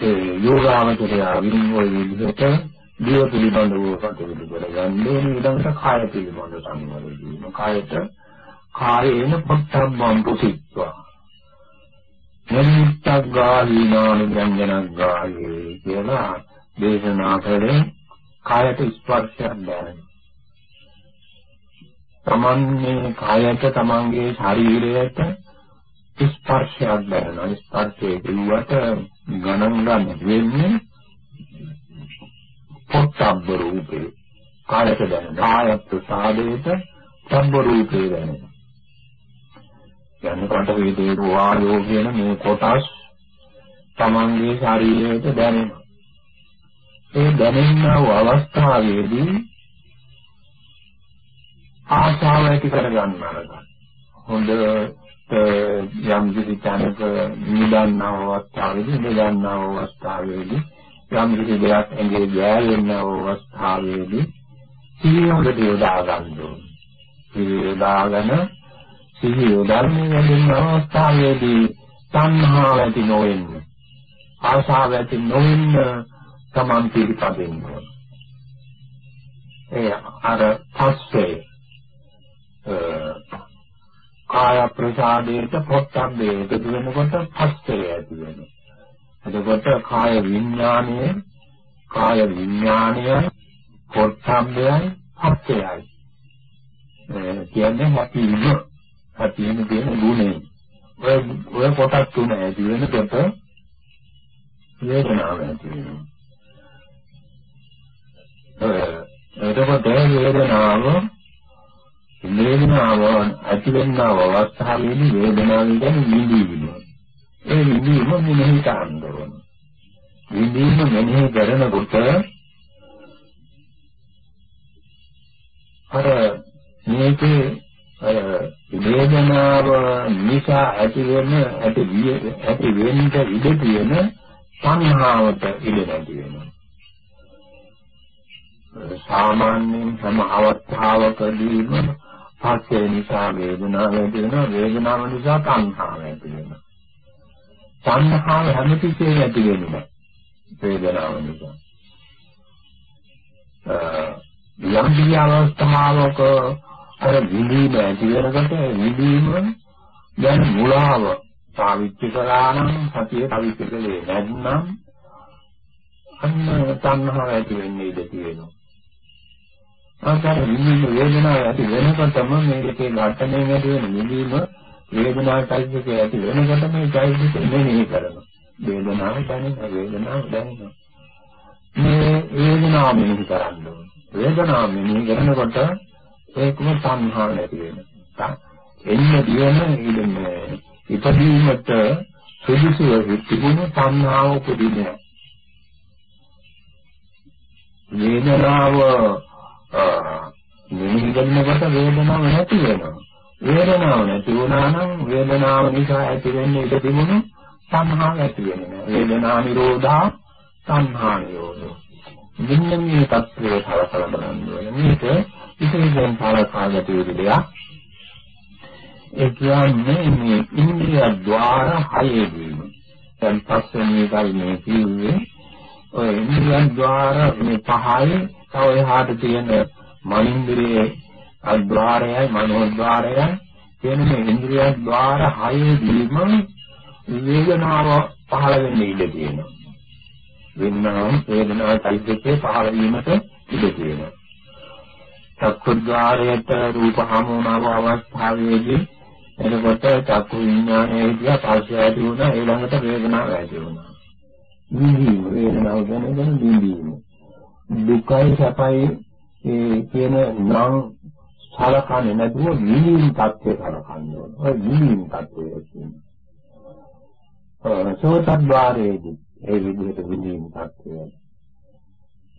ඒ යෝගාවචරය විරිංගෝ විදිහට දිය පිළිබඳව කටයුතු කරගන්න ඕනේ. ඊළඟට කාය පිළිබඳව සංවරය වීම කායට කායේන පොට්ටම්බම් පුසිත්වා නිමිත්තක් ගාහීනානු ජංජනක් ගාහේ කියලා දේශනා කරේ කායට ස්පර්ශයක් දැනෙන තමන්නේ කායට තමන්ගේ ශරීරයට ස්පර්ශයක් දැනෙනවා ස්පර්ශයේ කිව්වට ගණන් ගන්න වෙන්නේ පොට්ටබ්බ රූපේ කායත දැනෙන කාය ප්‍රසාදයට සම්බ රූපේ දැනෙන. යන කොට වේදේ වායෝ කියන මේ කොටස් තමන්ගේ ශරීරයට දැනෙනවා ඒ දැනෙනව අවස්ථාවේදී ආශාව ඇති කරගන්නවා හොඳ යම් කිසි තැනක නිදන්නව අවස්ථාවේදී නිදන්නව අවස්ථාවේදී යම් කිසි දෙයක් ඇඟේ ගෑවෙන අවස්ථාවේදී සිහියට යොදා ගන්න ඕනේ. සිහිය යොදාගෙන සිහිය යොදන්නේ වෙන අවස්ථාවේදී තණ්හාව ඇති නොවෙන්න. ආශාව ඇති නොවෙන්න තමන් පිළිපදින්න ඕනේ. ඒ අර පස්සේ කාය ප්‍රසාදයට පොට්ටබ්බේ එකතු වෙනකොට පස්සේ ඇති වෙනවා. එතකොට කාය විඥානය කාය විඥානය පොට්ටබ්බයයි පස්සයයි. කියන්නේ හැපීම හැපීම කියන ගුණය. ඔය ඔය කොටස් තුන ඇති වෙනකොට වේදනාව ඇති වෙනවා. එතකොට වේදනාව වේදනාව ඇති වෙනව අවස්ථාවේදී වේදනාව කියන්නේ නිදීම. ඒ නිදීම මෙනෙහි කරන්න ඕන. නිදීම මෙනෙහි කරනකොට අර මේකේ අර වේදනාව නිසා ඇති වෙන ඇති විය ඇති වෙන්න ඉඩ තියෙන සංහාවට ඉඩ නැති වෙනවා. සාමාන්‍යයෙන් හැම අවස්ථාවකදීම පස්සේ නිසා වේදනාව ඇති වෙනවා. වේදනාව නිසා තණ්හාව ඇති වෙනවා. තණ්හාව හැමතිස්සෙම ඇති වෙන්නේ වේදනාව නිසා. යම් කිසි අවස්ථාවක අර විඳීම ඇති වෙනකොට විඳීම දැන් මුලාව පාවිච්චි කරා නම් සතිය පාවිච්චි කළේ නැත්නම් අන්න තණ්හාව ඇති වෙන්නේ ඉඳී තියෙනවා. ආකාර විඳින වේදනාව ඇති වෙනකොටම මේකේ ඝටනය ඇති වෙන නිදීම වේදනාව චෛතසික ඇති වෙනකොට මේ චෛතසික මෙනෙහි කරනවා වේදනාව දැනෙන වේදනාව දැනෙනවා මේ වේදනාව මෙනෙහි කරන්න ඕනේ. වේදනාව මෙනෙහි කරනකොට ඒකම සංහාව නැති වෙනවා. එන්න දින ඉන්නේ ඉපදීමට සුදුසුව තිබුණු සංහාව උපදිනවා. වේදනාව නිමිගන්නකොට වේදනාවක් නැති වෙනවා. වේදනාවක් නැති වුණා නම් වේදනාව නිසා ඇති වෙන්නේ ඉඳ තිබුණු සංහාව ඇති වෙනවා. වේදනා නිරෝධා සංහා නිරෝධෝ. මෙන්න මේ தත්ත්වය හරහා බලන්න ඕනේ. මේක ඉතින් පාරකාගත යුතු දෙයක්. ඒ කියන්නේ මේ ඉන්ද්‍රිය ద్వාර හයේදී දැන් පස්වෙනි එකයි මේ කියන්නේ ඔය ඉන්ද්‍රිය ద్వාර මේ පහයි තව එහාට තියෙන මනින්ද්‍රියේ අද්වාරයයි මනෝද්වාරයයි කියන මේ ඉන්ද්‍රිය ద్వාර හයේදීම වේදනාව පහළ වෙන්න ඉඩ තියෙනවා වෙනනම් වේදනා චෛතසිකේ පහළ වීමට ඉඩ තියෙනවා. චක්කුද්්වාරයට රූප හමුවන අවස්ථාවේදී එතකොට චක්කු විඥානයේ විදිය පස්සේ ඇති වුණා ඊළඟට වේදනාව ඇති වුණා. නිදීම වේදනාව ගැන ගැන නිදීම. දුකයි සැපයි ඒ කියන නම් සලකන්නේ නැතුව නිදීම තත්ත්වය සලකන්න ඕනේ. ඔය නිදීම තත්ත්වය කියන්නේ. සෝතද්්වාරයේදී ඒ විදිහට විඳීම් තත්ත්වය.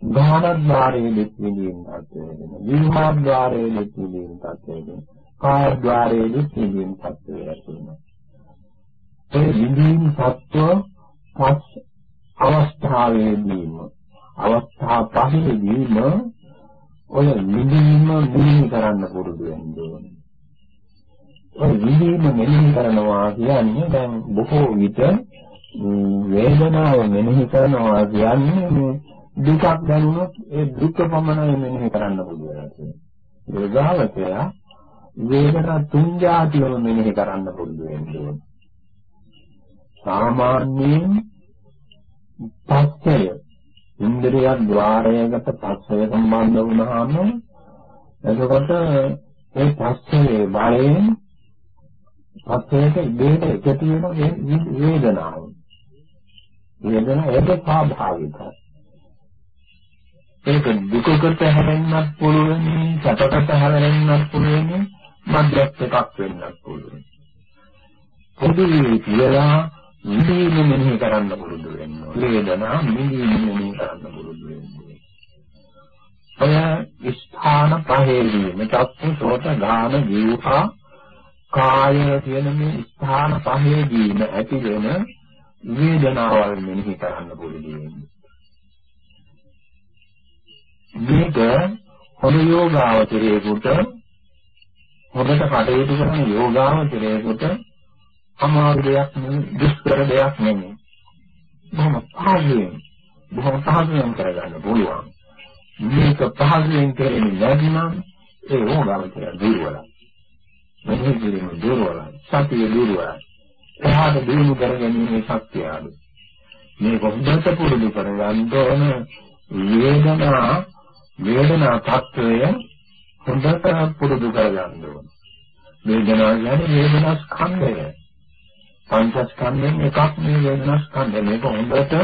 ගානද්්වාරයේ දෙත් විඳීම් තත්ත්වය වෙන. විහාද්්වාරයේ දෙත් විඳීම් තත්ත්වය වෙන. කායද්්වාරයේ දෙත් විඳීම් තත්ත්වය වෙනවා. ඒ විඳීම් තත්ත්ව පස් අවස්ථාවේදීම අවස්ථා පහේදීම ඔය විඳීම මෙහි කරන්න පුරුදු වෙන්න ඕනේ. ඔය විඳීම මෙහි කරනවා කියන්නේ දැන් බොහෝ විට වේදනාව මෙනෙහි කරනවා කියන්නේ දුකක් දැනුනොත් ඒ දුක පමණයි මෙනෙහි කරන්න පුළුවන් කියන්නේ. යෝගාවචය වේදනා තුන් જાතියම මෙනෙහි කරන්න පුළුවන් වෙන්නේ. සාමාන්‍යයෙන් පස්සය ඉන්ද්‍රිය ద్వාරයකට පස්සය සම්බන්ධ වුණාම එතකොට ඒ පස්සේ බලයෙන් පස්සයට ඉබේට එකතු වෙන වේදනාව. වේදනාව ඒක ස්වාභාවිකයි. ඒක දුකකට හැරෙන්නත් පුළුවන්, සැපකට හැරෙන්නත් පුළුවන්, මධ්‍යස්ථ එකක් වෙන්නත් පුළුවන්. පොදුවේ කියලා නිදීම මෙනෙහි කරන්න පුරුදු වෙන්න ඕනේ. වේදනා නිදීම මෙනෙහි කරන්න පුරුදු වෙන්න ඕනේ. ඔය ස්ථාන පහේදී මෙතත් සෝත ගාන ජීවහා කාය කියන මේ ස්ථාන පහේදීම ඇති වෙන වේදනාවල් මෙනෙහි කරන්න පුරුදු වෙන්නේ. මේක හොඳ යෝගාවචරයේකට හොඳට කටයුතු කරන යෝගාවචරයේකට අමාරු දෙයක් නෙවෙයි දුෂ්කර දෙයක් නෙවෙයි. බොහොම පහසුවෙන් බොහොම පහසුවෙන් කරගන්න පුළුවන්. මේක පහසුවෙන් කරන්නේ නැත්නම් ඒ යෝගාවචරය දුර්වලයි. මෙහි කිරීම දුර්වලයි. සතිය දුර්වලයි. එහාට දිනු කරගැනීමේ ශක්තිය අඩු. මේ හොඳට පුරුදු කරගන්න ඕන වේදනා වේදනා tattවය හොඳට පුරුදු කරගන්න ඕන. වේදනා කියන්නේ වේදනා ස්කන්ධය. පංචස්කන්ධයෙන් එකක් මේ වේදනා ස්කන්ධය. මේක හොඳට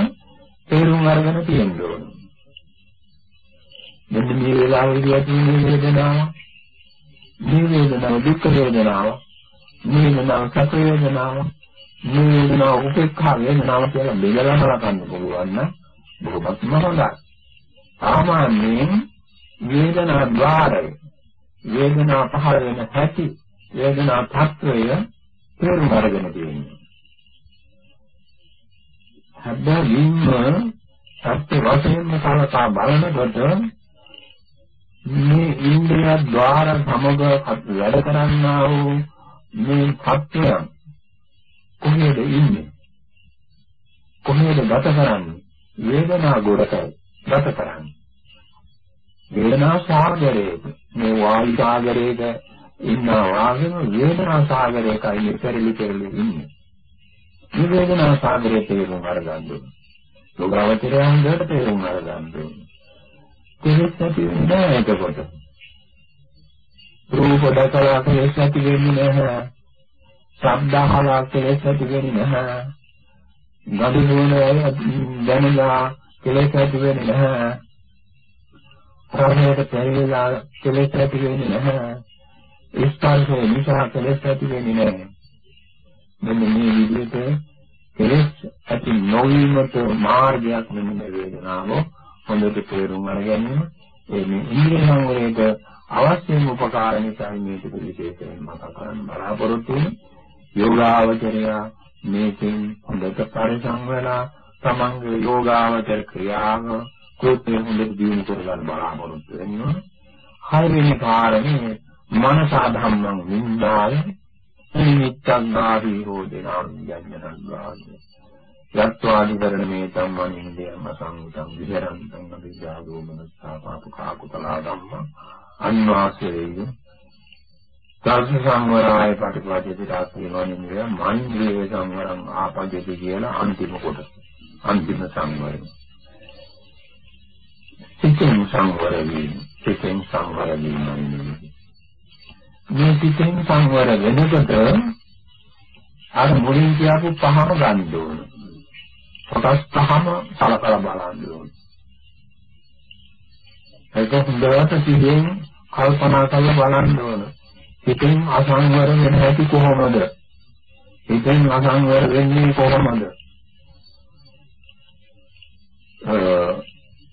තේරුම් අරගෙන තියෙන්න ඕන. මෙන්න මේ වෙලාවේදී ඇති වෙන වේදනාව මේ වේදනාව දුක් වේදනාව මේ වේදනාව සැප වේදනාව මේ වේදනාව උපේක්ඛා වේදනාව කියලා බෙදලා බලන්න පුළුවන් නම් බොහොමත්ම හොඳයි. සාමාන්‍යයෙන් වේදනා ద్వාරය වේදනා පහළ වෙන හැටි වේදනා තත්වය තේරුම් අරගෙන තියෙනවා. හැබැයිම සත්‍ය වශයෙන්ම කලකා බලනකොට මේ ඉන්ද්‍රිය ద్వාර සමග වැඩ කරන්නා වූ මේ සත්‍යයන් කොහේද ඉන්නේ? කොහේද ගත කරන්නේ? වේදනා ගොඩකයි ගත කරන්නේ. වේදනා සාගරයේ මේ වායු සාගරයක ඉන්නා වාගෙම වේදනා සාගරයකයි ඉපරිලි පෙරලි ඉන්නේ. මේ වේදනා සාගරයේ තේරුම් අරගන්න ඕනේ. යෝගාවචරයන් දෙකට තේරුම් අරගන්න ඕනේ. කෙලෙස් ඇති වෙන්නේ නැහැ එතකොට. රූප දැකලා කෙලෙස් ඇති වෙන්නේ නැහැ. ශබ්ද අහලා කෙලෙස් ඇති වෙන්නේ නැහැ. ගඩි නෝන දැනලා කෙලෙස් ඇති වෙන්නේ නැහැ. රාගයට පෙරේලා කෙලෙස් ඇති වෙන්නේ නැහැ. ස්පර්ශය නිසා කෙලෙස් ඇති වෙන්නේ නැහැ. මෙන්න මේ විදිහට කෙලෙස් ඇති නොවීමට මාර්ගයක් මෙන්න මේ වේදනාව හොඳට තේරුම් අරගෙන ඒ මේ ඉන්ද්‍රිය සංවරයට අවශ්‍යම උපකාර නිසා මේ ටික විශේෂයෙන් මතක කරන්න බලාපොරොත්තු වෙන යෝගාවචරය මේකෙන් හොඳට පරිසං වෙලා තමන්ගේ යෝගාවචර ක්‍රියාව කෘත්‍ය හොඳට දියුණු කරගන්න බලාපොරොත්තු වෙනවා. හයවෙනි කාරණේ මනස ධම්මං වින්දාය නිමිත්තං ආදී හෝදෙනා යඥනං වාගේ. යත්වාදි කරන මේ සම්මනින් දෙයම සංගතං විහෙරන්තං අවිජ්ජාදෝ මනස්සාපාපකා කුතලා ධම්ම. අන්වාසයේ. දර්ශ සංවරාය පටිපදාති රාත්‍රිවනින්ද මන්ද්‍රේ සංවරං ආපජ්ජති කියලා අන්තිම කොටස. අන්තිම සංවරය. සිතෙන් සංවර වීම සිතෙන් සංවර වීම මේ සිතෙන් සංවර වෙනකොට අර මුලින් කියපු පහම ගන්න ඕන කොටස් පහම සලකලා බලන්න ඕන ඒක හොඳට සිහින් කල්පනා කරලා බලන්න ඕන හිතෙන් අසංවර වෙන හැටි කොහොමද? හිතෙන් අසංවර වෙන්නේ කොහොමද?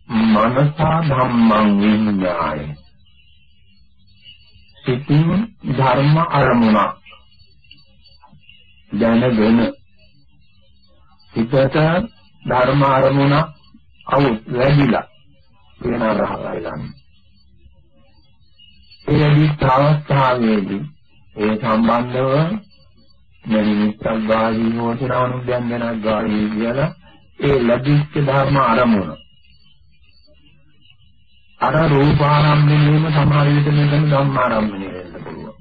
මනසා ධම්මං විඤ්ඤාය සිතින් ධර්ම අරමුණ දැනගෙන හිතට ධර්ම අරමුණ අවු වැඩිලා වෙන රහයි ගන්න. ඒ නිත් අවස්ථාවේදී ඒ සම්බන්ධව නිමිත්තක් ගාලී හෝතනානුද්‍යංගනක් ගාලී කියලා ඒ ලැබිච්ච ධර්ම අරමුණ අර රූපාරම්භණයම සමහර විට මෙතන ධම්මාරම්භණය වෙන්න පුළුවන්.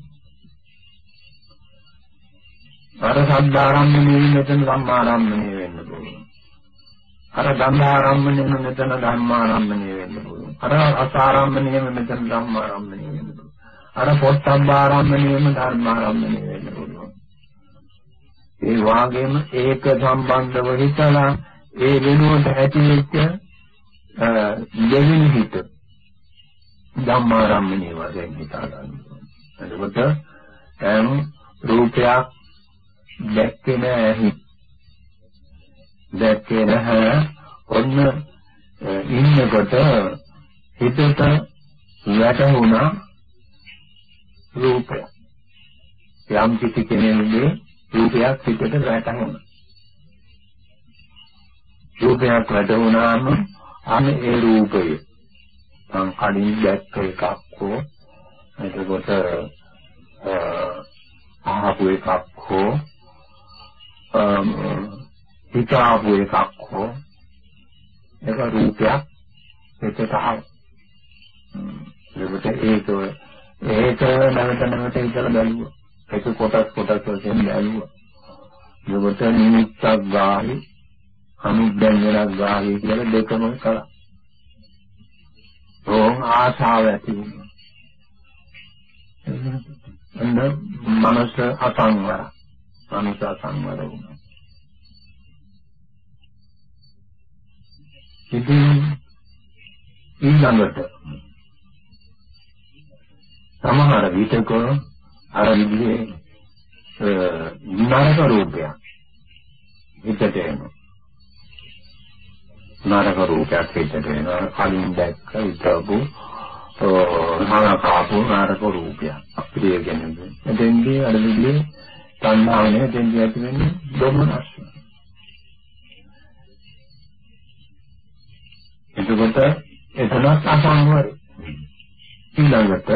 අර සද්ධාරම්භණය මෙතන ධම්මාරම්භණය වෙන්න පුළුවන්. අර ධම්මාරම්භණය මෙතන ධම්මාරම්භණය වෙන්න පුළුවන්. අර අසාරම්භණය මෙතන ධම්මාරම්භණය වෙන්න පුළුවන්. අර පොට්ටම්බාරම්භණයම ධර්මාරම්භණය වෙන්න පුළුවන්. ඒ වාගේම ඒක සම්බන්ධව හිතලා ඒ වෙනුවට ඇතිවෙච්ච දෙවෙනි හිත ධම්මාරම්මණය වශයෙන් හිතා ගන්නවා. එතකොට දැන් රූපයක් දැක්කේ නැහැ. දැක්කේ නැහැ. ඔන්න ඉන්නකොට හිතට වැටුණා රූපය. යම් කිසි කෙනෙකුගේ රූපයක් හිතට වැටුණා. රූපයක් වැටුණාම අනේ ඒ රූපය මං කලින් දැක්ක එකක් හෝ එතකොට අහපු එකක් හෝ හිතාපු එකක් හෝ ඒක රූපයක් එතට ආව. ඒකට ඒක ඒක නැවත නැවත හිතලා බැලුවා. ඒක කොටස් කොටස් වශයෙන් බැලුවා. ඒකට නිමිත්තක් ගාහි අනුද්දංගනක් ගාහි කියලා දෙකම කළා. ඕම් ආශාව ඇති වුණා. එන්න මනස අසංවර. මනස අසංවර වුණා. ඉතින් ඊළඟට සමහර විටක අර විදිහේ නරක රූපයක් හිතට එනවා. නරක රූපයක් හිතට එනවා කලින් දැක්ක ඉතබු නානකාපු නරක රූපයක්. අපිරිය කියන්නේ. එතෙන්දී අර විදිහේ තණ්හාවනේ එතෙන්දී ඇති වෙන්නේ දුමනස් එතකොට එතනත් අසංවර ඊළඟට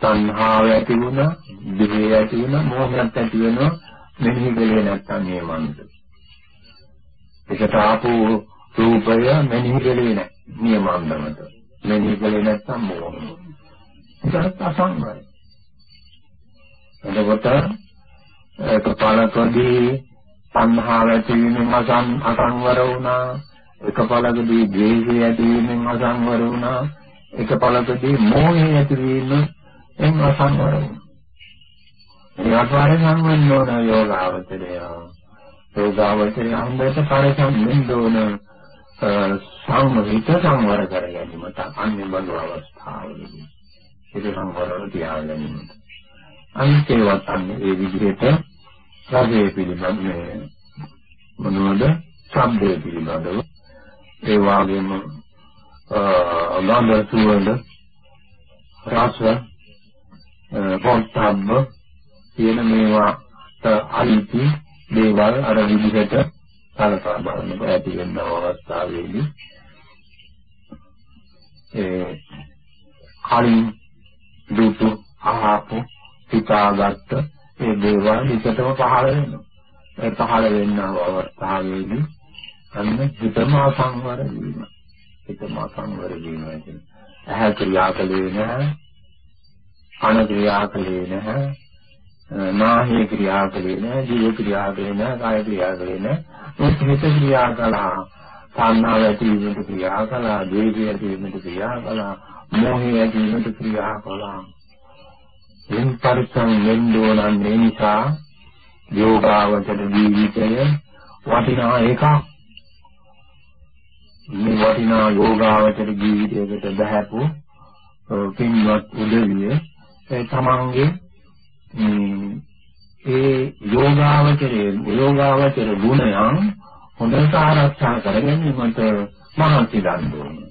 තණ්හාව ඇති වුණා, දිවේ ඇති වුණා, මෝහයක් ඇති වෙනවා. මෙනෙහි කළේ නැත්නම් මේ මනස. ඒකට ආපු රූපය මෙනෙහි කළේ නැහැ. නියමන්දමත. මෙනෙහි කළේ නැත්නම් මොකද? ඒකට අසංගය. එතකොට ඒක පාලකදී සංහාව ඇතිවීමෙන් අසං අසංවර වුණා. එක පළකදී ද්වේෂය ඇතිවීමෙන් අසංවර වුණා. එක පළකදී මෝහය ඇතිවීමෙන් අසංවර වුණා. ඒ ආකාරයෙන් සම්වන්න ඕන යෝගාවචරය. යෝගාවචරය හොඳට පරිසම් වෙන්න ඕන සංහිත සංවර කර ගැනීමට අන්නේ බඳු අවස්ථාවලදී ඒක සංවරව තියාගැනීම. අනිත්‍යවත් අන්නේ ඒ විදිහට රාගයේ පිළිබඳ මොනවද? ශබ්දයේ පිළිබඳව ඒ වගේම ගන්ධ සුවඳ රස පොට්ටබ්බ කියන මේවාට අයිති දේවල් අර විදිහට සලකා බලනකොට ඇති වෙන අවස්ථාවේදී ඒ කලින් දුතු අහපු හිතාගත්ත ඒ දේවල් විකටම පහළ වෙනවා. ඒ පහළ වෙන අවස්ථාවේදී අන්න හිතම සංවර වීම. හිතම සංවර වීම කියන්නේ ඇහැ ක්‍රියා කලේ නැහැ. කන ක්‍රියා කලේ නැහැ. නාහය ක්‍රියා කලේ නැහැ ජීව ක්‍රියා කලේ නැහැ කාය ක්‍රියා කලේ නැහැ මේ හිත ක්‍රියා කළා තණ්හාව ඇති වීමට ක්‍රියා කළා ද්වේෂය ඇති වීමට ක්‍රියා කළා මෝහය ඇති වීමට ක්‍රියා කළා එන් පරිසම් වෙන්නෝනන් මේ නිසා යෝගාවචර ජීවිතය වටිනා එකක්. මේ වටිනා යෝගාවචර ජීවිතයකට බහැපු පින්වත් උදවිය තමන්ගේ ඒ යෝගාවචරයේ යෝගාවචර ගුණයන් හොඳට ආරක්ෂා කරගැනීමට මහන්සි ගන්න ඕනේ.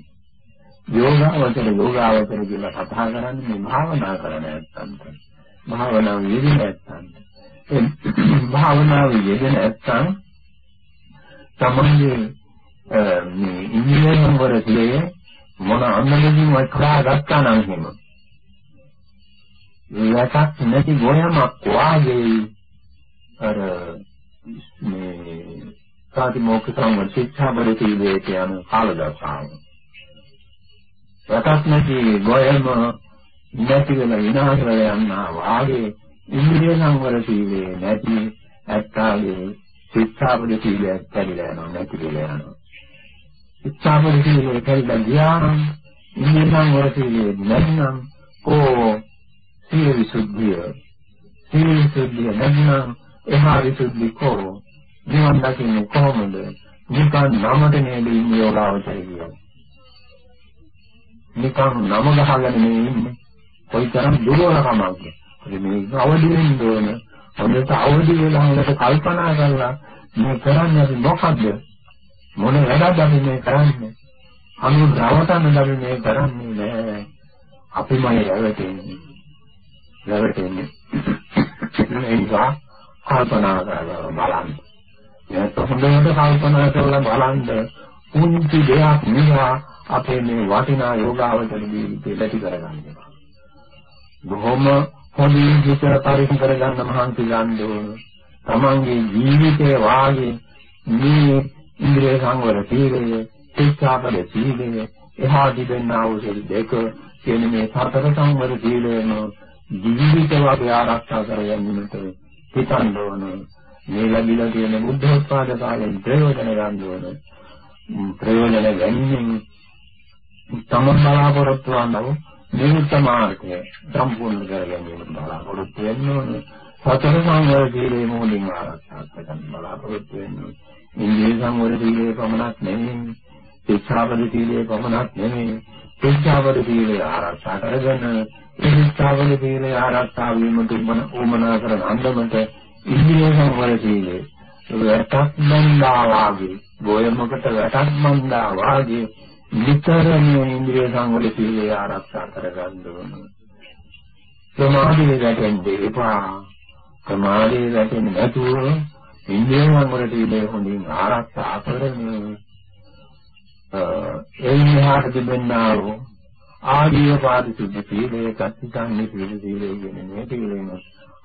යෝගාවචර යෝගාවචර කියලා කතා කරන්නේ මේ භාවනා කරන ඇත්තන්ට. භාවනාව යෙදෙන ඇත්තන්ට. ඒ භාවනාව යෙදෙන ඇත්තන් තමයි මේ ඉන්දියානු වරදී මොන අන්නලකින් වටා ගත්තා නම් එහෙම. යටත් නැති ගෝයමක් වාගේ අර මේ සාතිමෝක්ඛ සංවර ශික්ෂාපද තීලයට යන කාලදර්ශාව. යටත් නැති ගෝයම නැති වෙන විනාශ වෙලා යනවා වාගේ ඉන්ද්‍රිය සංවර සීලේ නැති ඇත්තාගේ ශික්ෂාපද තීලය කැඩිලා යනවා නැති වෙලා යනවා. ශික්ෂාපද තීලය කැඩිලා ගියානම් ඉන්ද්‍රිය සංවර සීලේ නැත්නම් කෝ සීල විසුද්ධිය සීල විසුද්ධිය නැත්නම් එහා විසුද්ධි කෝ නිවන් දකින්නේ කොහොමද? නිකන් නමට නේද ඉන්නේ යෝගාවචරය කියන්නේ? නිකන් නම ගහගෙන නේ ඉන්නේ. කොයිතරම් දුරවකමක්ද මේ අවදි වෙන්න ඕන. හොඳට අවදි වෙලා හොඳට කල්පනා කරලා මේ කරන්නේ මොකද්ද? මොන වැඩක්ද අපි මේ කරන්නේ? අනු රවටන්න අපි මේ කරන්නේ නෑ. අපිමයි රැවටෙන්නේ. රැවටෙන්නේ ඒ නිසා කල්පනා කරලා බලන්න. එයාට හොඳට කල්පනා කරලා බලන්න කුංචි දෙයක් නිසා අපේ මේ වටිනා යෝගාවචර ජීවිතේ ලැබි කරගන්නවා බොහොම හොඳින් හිත පරිසම් කරගන්න මහන්සි ගන්න ඕන. තමන්ගේ ජීවිතේ වාගේ මේ ඉන්ද්‍රිය සංවර සීලය ශික්ෂාපද සීලය එහා දිවෙන්නා වූ දෙක කියන මේ සතර සංවර සීලයම ජීවිත වාගේ ආරක්ෂා කරගන්නට හිතන්න ඕන. මේ ලැබිලා තියෙන බුද්ධෝත්පාද කාලයෙන් ප්‍රයෝජන ගන්න ඕන. ප්‍රයෝජන ගැනීම තම බලාපොරොත්තු වන්නව නිමිත්ත මාර්ගය සම්පූර්ණ කර ගැනීම බලාපොරොත්තු වෙන්න ඕන. සතර සංවර සීලේ මොහොතින් ආරක්ෂා කරගන්න බලාපොරොත්තු වෙන්න ඕන. ඉන්ද්‍රිය සංවර සීලේ පමණක් නෙමෙයි. ශික්ෂාපද සීලේ පමණක් නෙමෙයි. ශික්ෂාපද සීලේ ආරක්ෂා කරගෙන ශික්ෂාපද සීලේ ආරක්ෂා වීමට උමනා කරන අන්දමට ඉන්ද්‍රිය සංවර සීලේ වැටක් මන්දා වාගේ ගෝයමකට වැටක් මන්දා වාගේ නිතරම ඉන්ද්‍රිය සංවර සීලේ ආරක්ෂා කරගන්න ඕන සමාධිය ගැටෙන්න එපා. සමාධිය ගැටෙන්න නැතුව ඉන්ද්‍රිය සංවර සීලේ හොඳින් ආරක්ෂා කරගෙන ඒ විහාර දෙන්නා වූ ආදීව පාරිශුද්ධ සීලය සත්‍චිකාන්නේ සීල සීලය කියන මේ පිළිවෙලම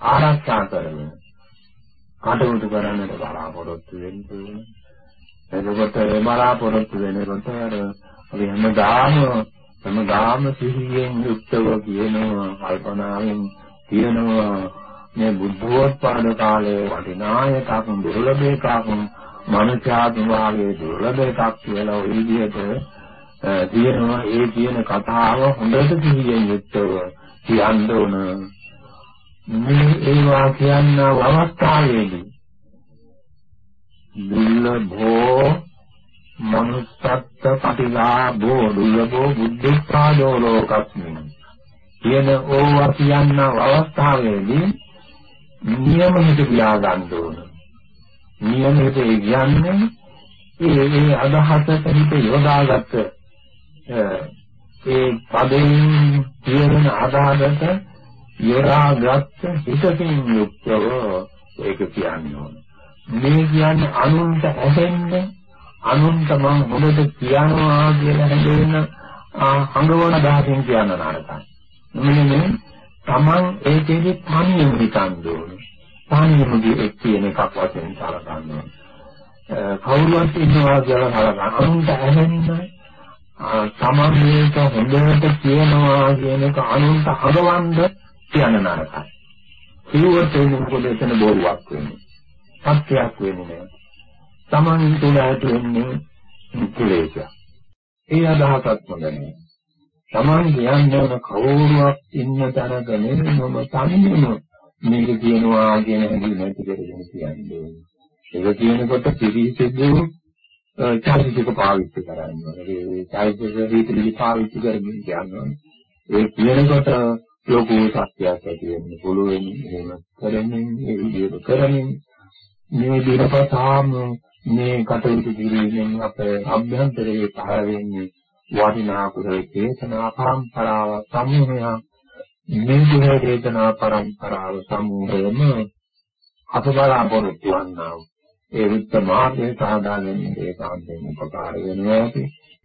ආරක්ෂා කරගෙන කටයුතු කරන්නට බලාපොරොත්තු වෙන්න ඕනේ. එතකොට ඒ බලාපොරොත්තු වෙනකොට අර අපි හැමදාම හැමදාම සිහියෙන් යුක්තව කියනවා කල්පනාවෙන් කියනවා මේ බුද්ධෝත්පාද කාලයේ වටිනායකක් දුර්ලභ එකක් මනුෂ්‍යාත්ම වාගේ දුර්ලභ එකක් කියලා ওই විදිහට තියෙනවා ඒ කියන කතාව හොඳට සිහියෙන් යුක්තව කියන්න ඕන මේ ඒවා කියන්න අවස්ථාවේදී දුර්ලභෝ මනුස්සත්ත පටිලාභෝ දුර්ලභෝ බුද්ධිපාදෝ ලෝකස්මින් කියන ඕවා කියන අවස්ථාවේදී නියමයට කියා ගන්න ඕන. නියමයට කියන්නේ ඒ ඒ අදහසට හිත යොදාගත්ත ඒ පදයෙන් කියන අදහසට යොදාගත්ත හිතකින් යුක්තව ඒක කියන්න ඕන. මේ කියන්නේ අනුන්ට ඇහෙන්න අනුන්ට මම හොඳට කියනවා කියලා හැදෙන හඟවන දහසින් කියන්න නරකයි. මෙන්න තමන් ඒකෙදි තනියම හිතන්න ඕනේ. තනියම කියන එකක් වශයෙන් සලකන්න ඕනේ. කවුරුත් ඉන්නවා කියලා සලකන්න. අනුන්ට ඇහෙන්න තමන් මේක හොඳට කියනවා කියන එක අනුන්ට හදවන්න කියන නරකයි. ඒවට මොකද එතන බොරුවක් වෙන්නේ. සත්‍යයක් වෙන්නේ නැහැ. තමන් තුළ ඇති වෙන්නේ කුලේශය. ඒ අදහසක් හොඳ නැහැ. තමන් කියන්නේ මොන කවුරුවක් ඉන්න තරක නෙමෙයි මම තනියම මේක කියනවා කියන හැඟීම ඇති කරගෙන කියන්නේ. ඒක කියනකොට පිළිසිදු චෛතසික පාවිච්චි කරන්න ඕනේ. ඒ චෛතසික රීතිලි පාවිච්චි කරගෙන කියනවා. ඒ කියනකොට ලෝකෝ සත්‍යයක් ඇති වෙන්න පුළුවන්. එහෙම කරමින් ඒ විදිහට කරමින් මේ දිනපතාම මේ කටයුතු කිරීමෙන් අපේ අභ්‍යන්තරයේ පහළ වෙන්නේ වටිනා කුසල චේතනා පරම්පරාව සමූහයක් මේ දුහ වේදනා පරම්පරාව සමූහයම අප බලාපොරොත්තු වන්නා ඒ විත්තමාර්ගයේ සාධාගෙන ඒකාන්තයෙන් උපකාර වෙනවා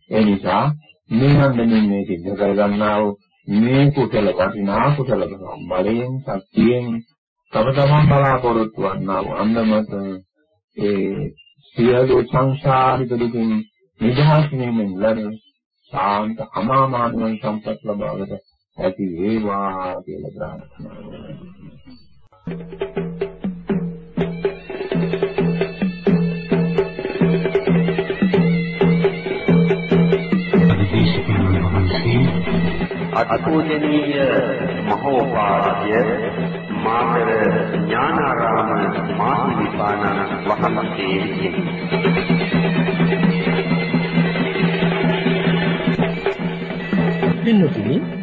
ඒ නිසා මේ හන්දමින් මේ සිද්ධ කරගන්නා වූ මේ කුසල වටිනා කුසල බලයෙන් ශක්තියෙන් තම තමන් බලාපොරොත්තු වන්නා වූ අන්දමත ඒ සියලු සංසාරික දුකින් නිදහස් වීමෙන් ලැබෙන ශාන්ත අමාමානුවන් සම්පත් ලබාගත ඇති වේවා කියලා ප්‍රාර්ථනා අතිපූජනීය මහෝපාද්‍ය මාතර ඥානාරාම මාහිමිපාණන් වහන්සේ පින්නතුනි